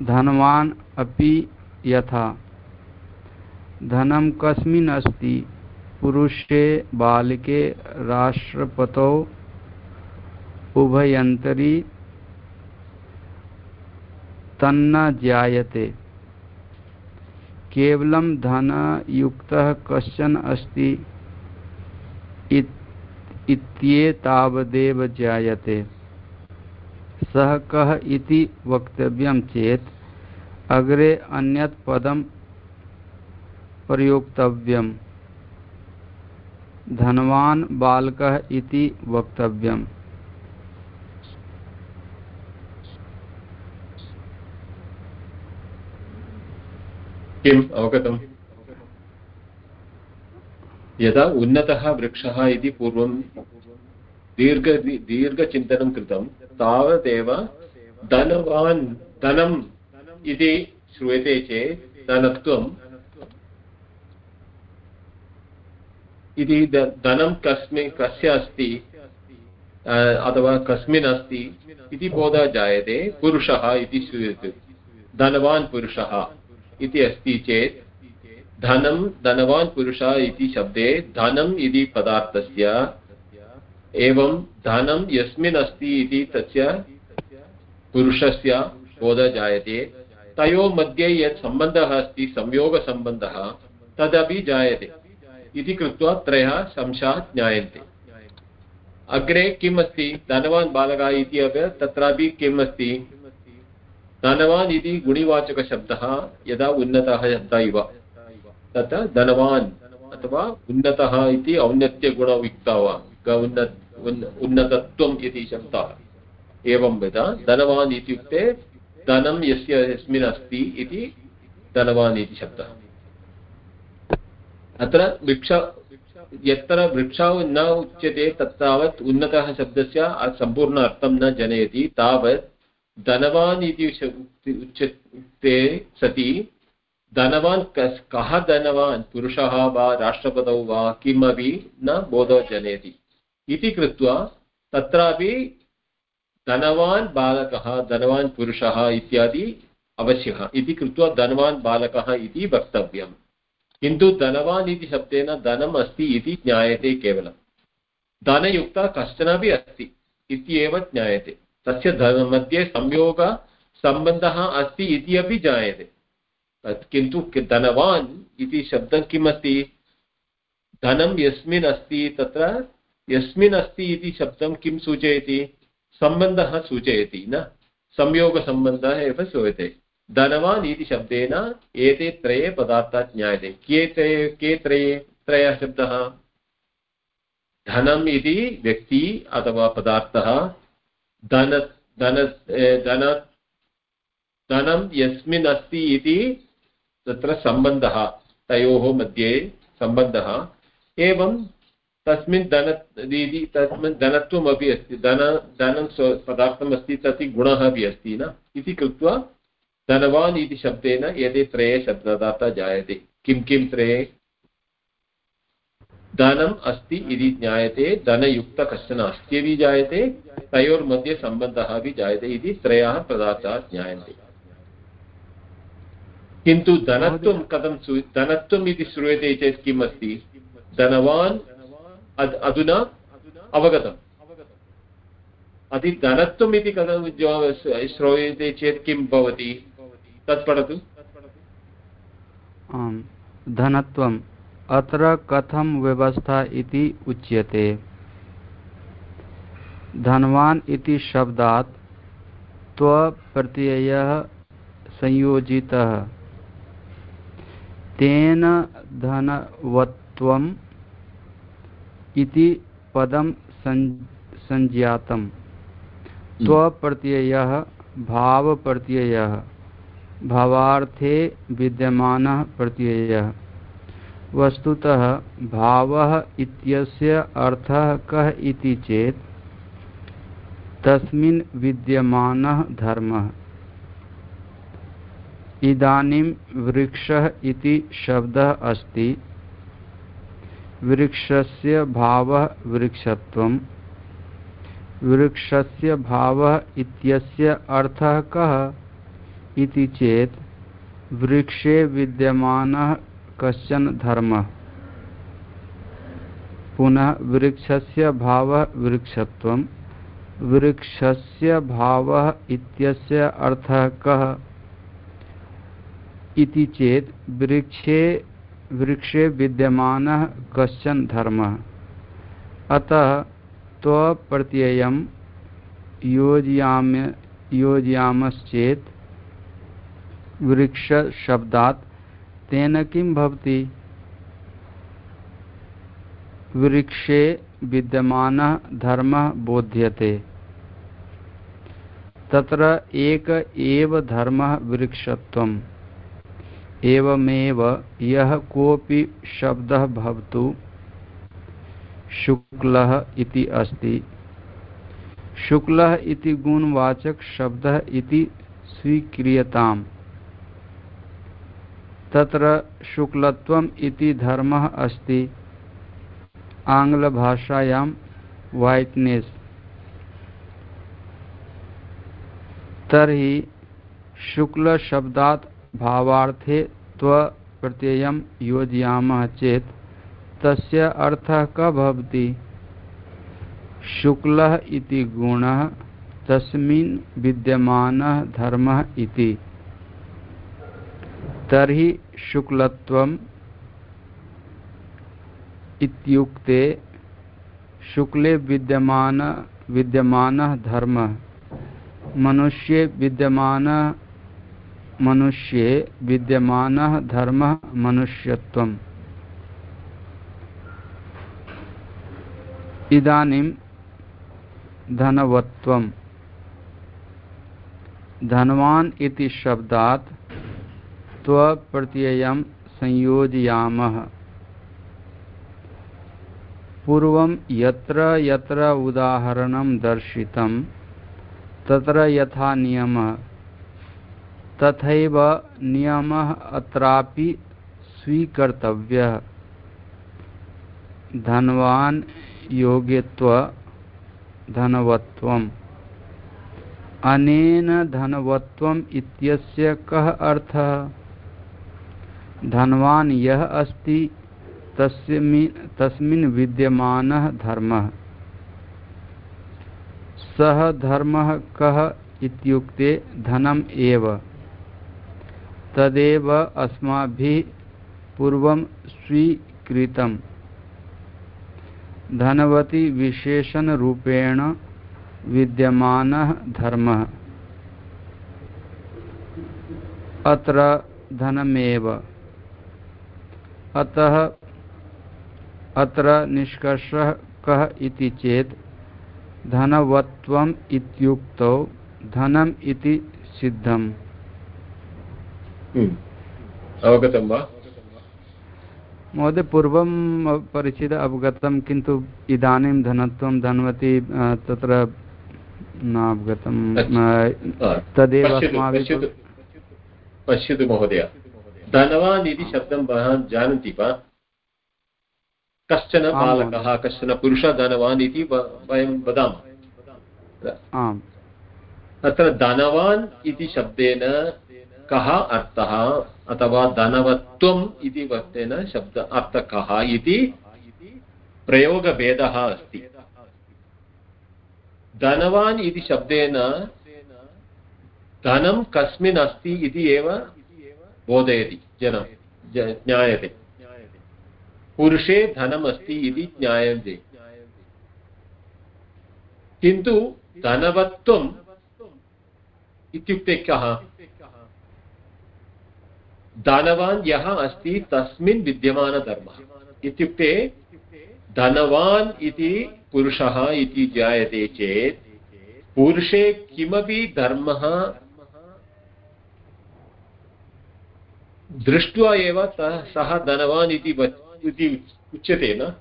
धनवान् अपि यथा। धनं कस्मिन् अस्ति, पुरुषे बालिके राष्ट्रपतौ उभयन्तरी तन्न ज्ञायते केवलं धनयुक्तः कश्चन अस्ति इत्येतावदेव ज्ञायते सः कः इति वक्तव्यं चेत् अग्रे अन्यत् पदं प्रयोक्तव्यम्। धनवान् बालकः इति वक्तव्यम्। यदा उन्नतः वृक्षः पूर्वं दीर्घ दीर्घचिन्तनं कृतं, तावदेव इति श्रूयते चेत् धनत्वं इति धनं कस्मिन् कस्य अस्ति? अथवा कस्मिन् अस्ति? इति बोधः जायते पुरुषः इति श्रूयते। धनवान् पुरुषः इति अस्ति चेत् धनं, धनवान् पुरुषः इति शब्दे धनम् इति पदार्थस्य एवं धनं यस्मिन् अस्ति इति तस्य पुरुषस्य बोधः जायते। तयोः मध्ये यत् सम्बन्धः अस्ति, संयोगसम्बन्धः, तदपि जायते। इति कृत्वा त्रयः संशयाः ज्ञायन्ते। अग्रे किम् अस्ति? धनवान् बालकः इति अपि तत्रापि किम् अस्ति? धनवान् इति गुणिवाचकशब्दः, यदा उन्नतः शब्दः इव। तत्र धनवान् अथवा उन्नतः इति औन्नत्यगुणयुक्तः वा? उन्नतत्वम् इति शब्दः। एवं यदा धनवान् इत्युक्ते धनं यस्य यस्मिन् अस्ति इति धनवान् इति शब्दः। अत्र वृक्ष, यत्र वृक्षः न उच्यते तत्तावत् उन्नतः शब्दस्य सम्पूर्ण अर्थं न जनयति, तावत् धनवान् इति उच्यते सति। धनवान् कः धनवान्, पुरुषः वा राष्ट्रपतौ वा किमपि न बोधो जनयति। इति कृत्वा तत्रापि धनवान् बालकः, धनवान् पुरुषः इत्यादि अवश्यः इति कृत्वा धनवान् बालकः इति वक्तव्यम्। किन्तु धनवान् इति शब्देन धनम् अस्ति इति ज्ञायते केवलं धनयुक्तः कश्चनपि अस्ति इत्येव ज्ञायते। तस्य धन मध्ये संयोगसम्बन्धः अस्ति इति अपि ज्ञायते किन्तु धनवान् इति शब्दं अस्ति धनं यस्मिन् अस्ति तत्र यस्मिन् अस्ति इति शब्दं किं सूचयति? सम्बन्धः सूचयति न? संयोगसम्बन्धः एव श्रूयते। धनवान् इति शब्देन एते त्रये पदार्थाः ज्ञायते। के त्रये के त्रये, त्रयः शब्दः? धनम् इति व्यक्ति अथवा पदार्थः। धन धन धन, धनं यस्मिन् अस्ति इति तत्र सम्बन्धः तयोः मध्ये सम्बन्धः एवं तस्मिन् धन इति तस्मिन् धनत्वमपि अस्ति धन धनं पदार्थमस्ति, तत् गुणः अपि अस्ति न? इति कृत्वा धनवान् इति शब्देन एते त्रये शब्ददाता जायते। किं किं त्रये? धनम् अस्ति इति ज्ञायते धनयुक्त कश्चन अस्ति इति जायते, तयोर्मध्ये सम्बन्धः अपि जायते इति त्रयः पदार्थाः ज्ञायन्ते। किन्तु धनत्वं कथं धनत्वम् इति श्रूयते चेत् किम् अस्ति? धनवान् अधुना अवगतम्। अति धनत्वम् इति कथं श्रूयते चेत् किं भवति? तत् पठतु। आम्, धनत्वम् अत्र कथं व्यवस्था इति उच्यते। धनवान् इति शब्दात् त्वप्रत्ययः संयोजितः। तेन धनवत्वम् इति पदं सञ्ज्ञातम्। हम्म। त्वप्रत्ययः भावप्रत्ययः भावार्थे विद्यमानः प्रत्ययः। वस्तुतः भावः इत्यस्य अर्थः कः इति चेत् तस्मिन् विद्यमानः धर्मः। इदानीं वृक्षः इति शब्दः अस्ति। वृक्षस्य भावः वृक्षत्वं वृक्षस्य भावः इत्यस्य अर्थः कः इति चेत्, वृक्षे विद्यमानः कश्चन धर्मः। पुनः वृक्षस्य भावः वृक्षत्वं वृक्षस्य भावः इत्यस्य अर्थः कः इति चेत्, वृक्षे वृक्षे विद्यमानः कश्चन धर्मः। अतः त्वप्रत्ययं योजयाम्य योजयामश्चेत् वृक्षशब्दात् तेन किं भवति? वृक्षे विद्यमानः धर्मः बोध्यते। तत्र एक एव धर्मः वृक्षत्वम्। एवमेव यः कोऽपि शब्दः भवतु शुक्लः इति अस्ति। शुक्लः इति गुणवाचकशब्दः इति स्वीक्रियताम्। तत्र शुक्लत्वम् इति धर्मः अस्ति। आङ्ग्लभाषायां वाइटनेस तर्हि शुक्लशब्दात् भावार्थे त्वप्रत्ययं योजयामः चेत् तस्य अर्थः कः शुक्लः गुणः, तस्मिन् विद्यमानः धर्मः इति। तर्हि शुक्लत्वम् शुक्ले विद्यमान विद्यमानः धर्मः। मनुष्ये विद्यमानः मनुष्ये विद्यमानः धर्मः मनुष्यत्वम्। इदानीं धनवत्वम्। धनवान् इति शब्दात् त्वप्रत्ययं संयोजयामः। पूर्वं यत्र यत्र उदाहरणं दर्शितं, तत्र यथा नियमः। तथैव नियमः अत्रापि स्वीकर्तव्यः। धनवान् योग्यत्व धनवत्वम्। अनेन धनवत्वम् इत्यस्य कः अर्थः? धनवान् यः अस्ति तस्मिन् विद्यमानः धर्मः। सः धर्मः कः इत्युक्ते धनम् एव। तदेव अस्माभिः पूर्वं स्वीकृतम्। धनवती विशेषणरूपेण विद्यमानः धर्मः। अत्र धनमेव। अतः अत्र निष्कर्षः कः इति चेत्, धनवत्वम् इत्युक्तौ धनम् इति सिद्धम्। अवगतं वा? महोदय पूर्वं परिचित अवगतं किन्तु इदानीं धनत्वं धनवती तत्र न अवगतं तदेव अस्माभिः पश्यतु महोदय। धनवान् इति शब्दं भवान् जानन्ति वा? कश्चन बालकः कश्चन पुरुषः धनवान् इति वयं वदामः। अत्र धनवान् इति शब्देन कः अर्थः अथवा धनवत्वम् इति वक्तेन शब्द अर्थः कः इति प्रयोगभेदः अस्ति। धनवान् इति शब्देन धनं कस्मिन् अस्ति इति एव बोधयति, जनं ज्ञायते। पुरुषे धनम् अस्ति इति ज्ञायते किन्तु धनवत्वम् इत्युक्ते कः? धनवान् यः अस्ति तस्मिन् विद्यमानधर्मः इत्युक्ते धनवान् इति पुरुषः इति जायते चेत् पुरुषे किमपि धर्मः दृष्ट्वा एव सः धनवान् इति उच्यते न?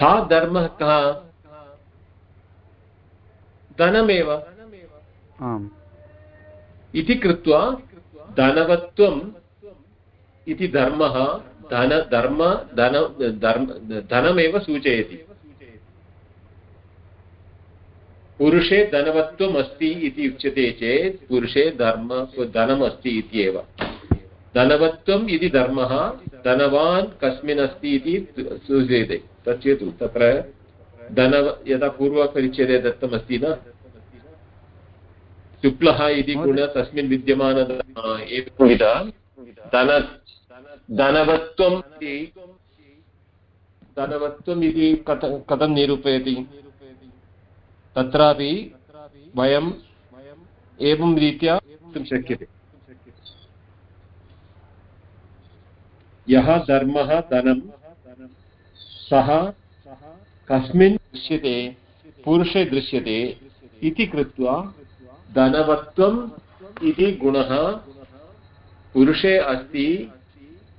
सा धर्मः कः? धनमेव। इति कृत्वा धनवत्वम् इति धर्मः धन धर्म धन धर्म, धनमेव सूचयति। पुरुषे धनवत्वम् अस्ति इति उच्यते चेत् पुरुषे धर्म धनम् अस्ति इत्येव। धनवत्वम् इति धर्मः धनवान् कस्मिन् अस्ति इति सूचयते। पश्यतु तत्र धन यदा पूर्वपरिच्छेदे दत्तमस्ति न? शुक्लः इति गुण तस्मिन् विद्यमान एवंविध धन धनवत्वम् धनवत्वम् इति कथं कथं निरूपयति? तत्रापि वयम् एवं रीत्या वक्तुं शक्यते। यः धर्मः धनं सः कस्मिन् दृश्यते पुरुषे दृश्यते इति कृत्वा धनवत्वम् इति गुणः। पुरुषे अस्ति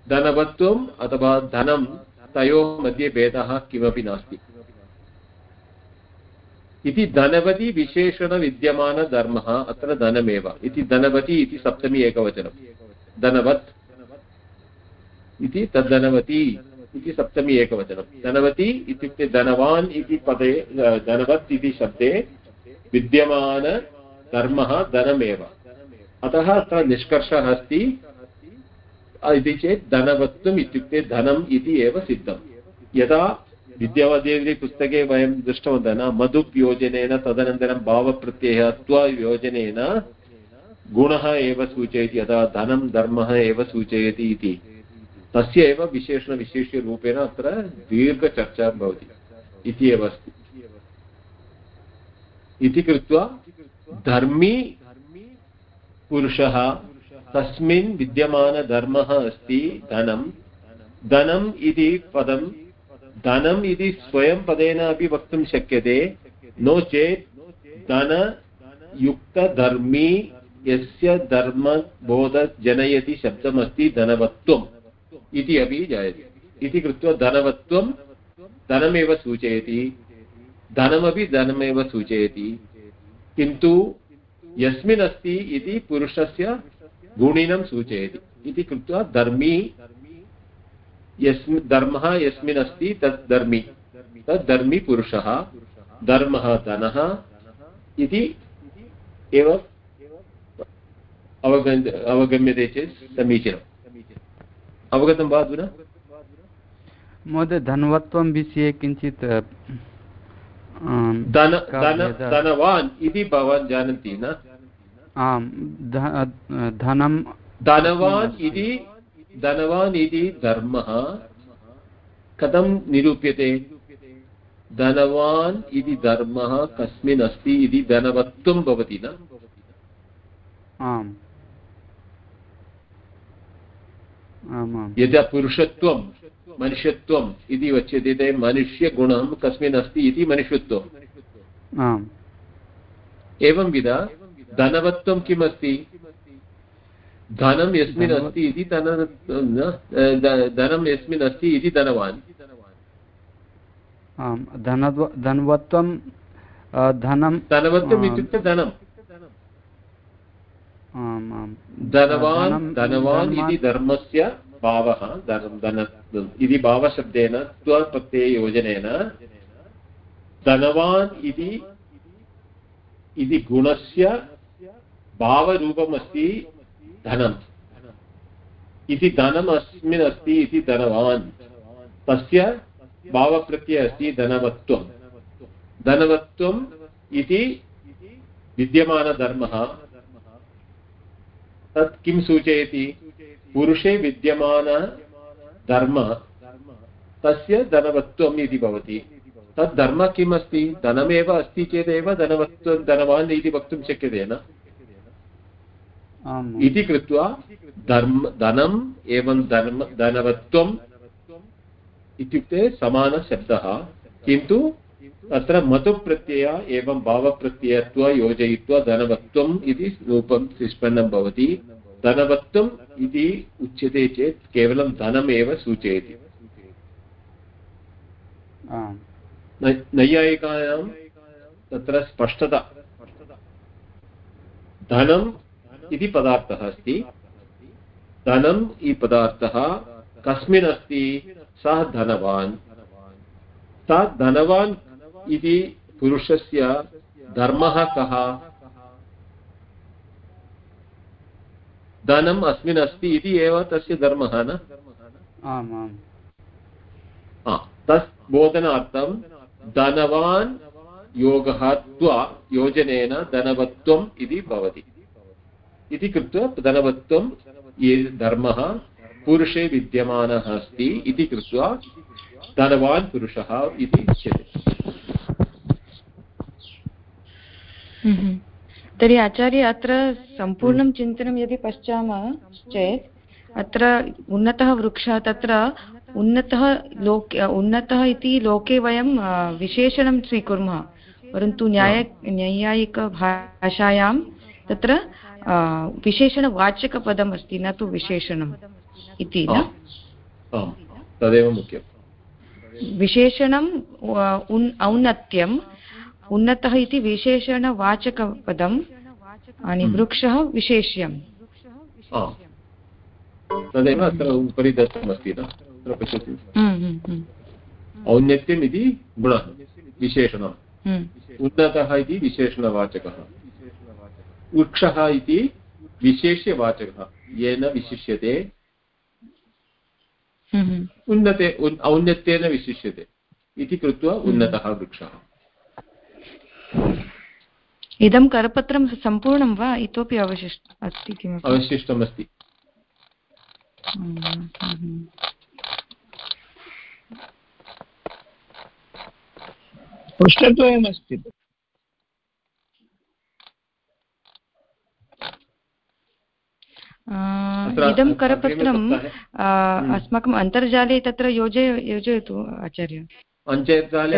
धनवत्वम् अथवा धनं, तयोः मध्ये भेदः किमपि नास्ति। इति धनवति विशेषणविद्यमानधर्मः अत्र धनमेव। इति धनवति इति सप्तमी एकवचनं। धनवत् इति तद्धनवती इति सप्तमी एकवचनं। धनवती इत्युक्ते धनवान् इति पदे धनवत् इति शब्दे विद्यमानधर्मः धनमेव। अतः अत्र निष्कर्षः अस्ति, इति चेत् धनवत्वम् इत्युक्ते धनम् इति एव सिद्धं यदा विद्यावादेवी पुस्तके वयं दृष्टवन्तः न मधुप् योजनेन तदनन्तरं भावप्रत्ययः त्वयोजनेन गुणः एव सूचयति अतः धनं धर्मः एव सूचयति इति। तस्य एव विशेषणविशेष्यरूपेण अत्र दीर्घचर्चा भवति। इति एव अस्ति। इति कृत्वा धर्मी पुरुषः तस्मिन् विद्यमानधर्मः अस्ति धनं धनम् इति पदं धनम् इति स्वयं पदेन अपि वक्तुं शक्यते। नो चेत् धनयुक्तधर्मी यस्य धर्मबोध जनयति शब्दमस्ति धनवत्वम् इति अपि जायते। इति कृत्वा धनवत्वं धनमेव सूचयति। धनमपि धनमेव सूचयति। किन्तु यस्मिन् अस्ति इति पुरुषस्य गुणिनं सूचयति इति कृत्वा धर्मी यस्मिन् धर्मः यस्मिन् अस्ति तत् धर्मी। तत् धर्मी पुरुषः, धर्मः धनः इति एव अवगन् अवगम्यते चेत् समीचीनम्। अवगतं वा अधुना? महोदय, धनवत्वं विषये किञ्चित् धन धनवान् इति भवान् जानन्ति न? आम् धनं धनवान् इति धनवान् इति धर्मः कथं निरूप्यते? धनवान् इति धर्मः कस्मिन् अस्ति इति धनवत्वं भवति न? आम्। यदा पुरुषत्वं मनुष्यत्वम् इति उच्यते ते मनुष्यगुणं कस्मिन् अस्ति इति मनुष्यत्वम्। एवंविध धनवत्वं किम् अस्ति धनं यस्मिन् अस्ति इति धन धनं यस्मिन् अस्ति इति धनवान्। आम् धनवत्वं धनं धनवत्वम् इत्युक्ते धनम् धनवान् धनवान् इति धर्मस्य भावः, धनं, धन इति भावशब्देन त्वप्रत्यययोजनेन धनवान् इति इति गुणस्य भावरूपमस्ति धनम्। इति धनम् अस्मिन् अस्ति, इति धनवान्। तस्य भावप्रत्ययः अस्ति धनवत्वं धनवत्वम् इति विद्यमानधर्मः। तत् किं सूचयति? पुरुषे विद्यमानधर्म तस्य धनवत्वम् इति भवति। तद् धर्मः किम् अस्ति धनमेव अस्ति चेदेव धनवत्वं धनवान् इति वक्तुं शक्यते न? इति कृत्वा धर्म धनम् एवं धर्म धनवत्वम् इत्युक्ते समानशब्दः। किन्तु अत्र मतुप्रत्यय एवं भावप्रत्ययत्व योजयित्वा धनवत्वम् इति रूपं निष्पन्नं भवति। धनवत्वम् इति उच्यते चेत् केवलं धनमेव सूचयति। नैयायिकायां तत्र स्पष्टता। धनं इति पदार्थः अस्ति। धनम् इ पदार्थः कस्मिन् अस्ति? सः धनवान्। सः धनवान् इति पुरुषस्य धर्मः कः? धनम् अस्मिन् अस्ति इति एव तस्य धर्मः न? आम् आम्। तस् बोधनार्थं धनवान् योगः त्वा योजनेन धनवत्वम् इति भवति। इति कृत्वा धनवत्वं ये धर्मः पुरुषे विद्यमानः अस्ति इति कृत्वा धनवान् पुरुषः इति उच्यते। हम्म। तर्हि आचार्य अत्र सम्पूर्णं चिन्तनं यदि पश्यामः चेत् अत्र उन्नतः वृक्षः तत्र उन्नतः लोक उन्नतः इति लोके वयं विशेषणं स्वीकुर्मः। परन्तु न्याय नैयायिकभाषायां तत्र विशेषणवाचकपदम् अस्ति न तु विशेषणम् इति न? तदेव मुख्यं विशेषणम् उन् औन्नत्यम् उन्नतः इति विशेषणवाचकपदम् अनि हम्म। वृक्षः विशेष्यम्। तदेव अत्र उपरि दत्तमस्ति अत्र पश्यतु। हम्म, हम्म, औन्नत्यम् इति गुणः विशेषणम् हम्म, उन्नतः इति विशेषणवाचकः। वृक्षः इति विशेष्यवाचकः। येन विशिष्यते। उन्नते औन्नत्येन विशिष्यते। इति कृत्वा उन्नतः वृक्षः। इदं करपत्रं सम्पूर्णं वा? इतोपि अवशिष्ट अस्ति किमपि? अवशिष्टमस्ति। हम्म, हम्म। पृष्ठद्वयमस्ति। इदं अग्रिमे करपत्रं सप्ताहे अ, अस्माकम् अन्तर्जाले तत्र योजय योजयतु आचार्य। अन्तर्जाले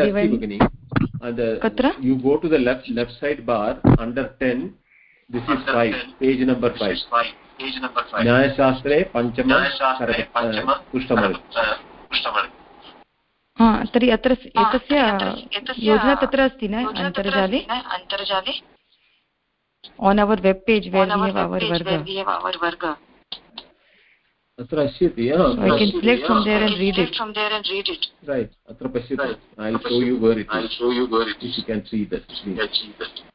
कुत्र? You go to the left left side bar under ten this is five page number five न्यायशास्त्रे पञ्चम पृष्ठमस्ति हा तर्हि अत्र एतस्य योजना तत्र अस्ति न? अन्तर्जाले? On our web page where we have our वर्ग अत्र अस्ति So I can select from there and read it. Right अत्र पश्यतु I show you where it if you can see that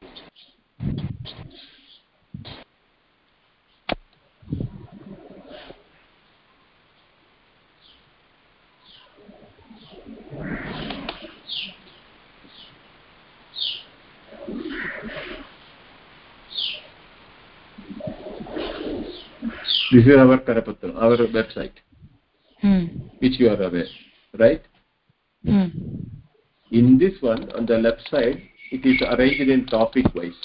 This is our Karapatra, our website, Hmm. which you are aware, right? Hmm. In this one, on the left side, it is arranged in topic wise.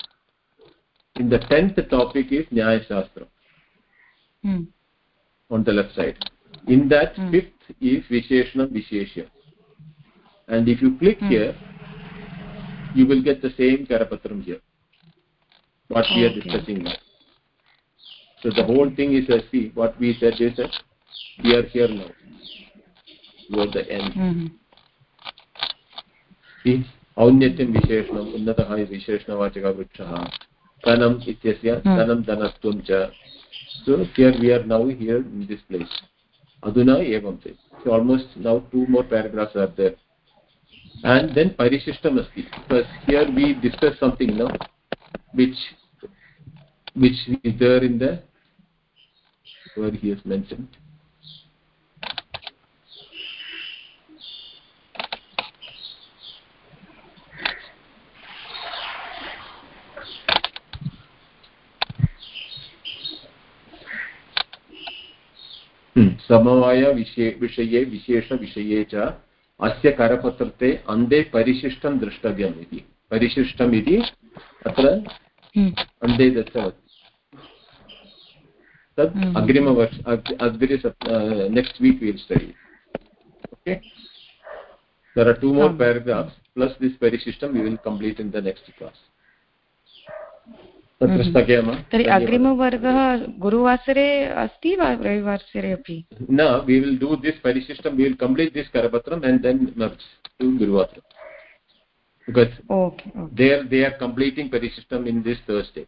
In the tenth topic is Nyaya Shastra Hmm. on the left side. In that Hmm. fifth is Visheshanam Visheshya. And if you click Hmm. here, you will get the same Karapatram here. What we are discussing now. So the whole thing is, uh, see, what we said is that we are here now. Toward the end. mm Hmm. इ औन्नत्यं विशेषणम् उन्नतः विशेषणवाचकः वृक्षः धनम् इत्यस्य Hmm. धनं धनत्वं च so here we are now here in this place aduna evam te so almost now two more paragraphs are there and then parishishtam asti because here we discuss something now which which is there in the where he has mentioned. समवायविषये विषये विशेषविषये च अस्य करपत्रते अन्ते परिशिष्टं द्रष्टव्यम् इति परिशिष्टम् इति अत्र. अन्ते दत्तवत् तत् अग्रिमवर्ष अग्रि next week will study okay there are two more paragraphs plus this पेरि system you will complete in the next class तर्हि अग्रिमवर्गः गुरुवासरे अस्ति वा रविवासरे अपि? न विल् डू दिस् परिशिष्टं वि विल् कम्प्लीट् दिस् करपत्रम् एण्ड् देन् टु गुरुवासरे because they are they are completing परिशिष्टम् in this Thursday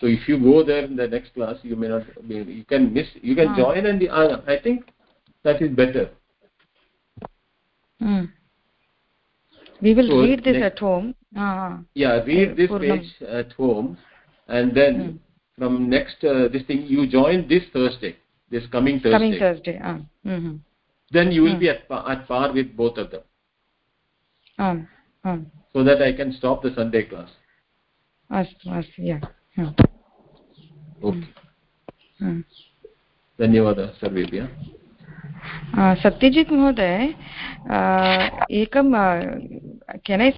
so if you go there in the next class you may not be, you can miss you can Ah. join and uh, i think that is better Hmm. We will So, read this next- at home yeah read this Purnam. page at home and then Hmm. from next uh, this thing you join this thursday this coming thursday coming Thursday um hmm, then you will Hmm. be at, pa- at par with both of them आम् आम् so that i can stop the sunday class अस्तु अस्तु या okay. हम्म। धन्यवादः सर्वेभ्यः। सत्यजित् महोदय आ, एकं केन् ऐ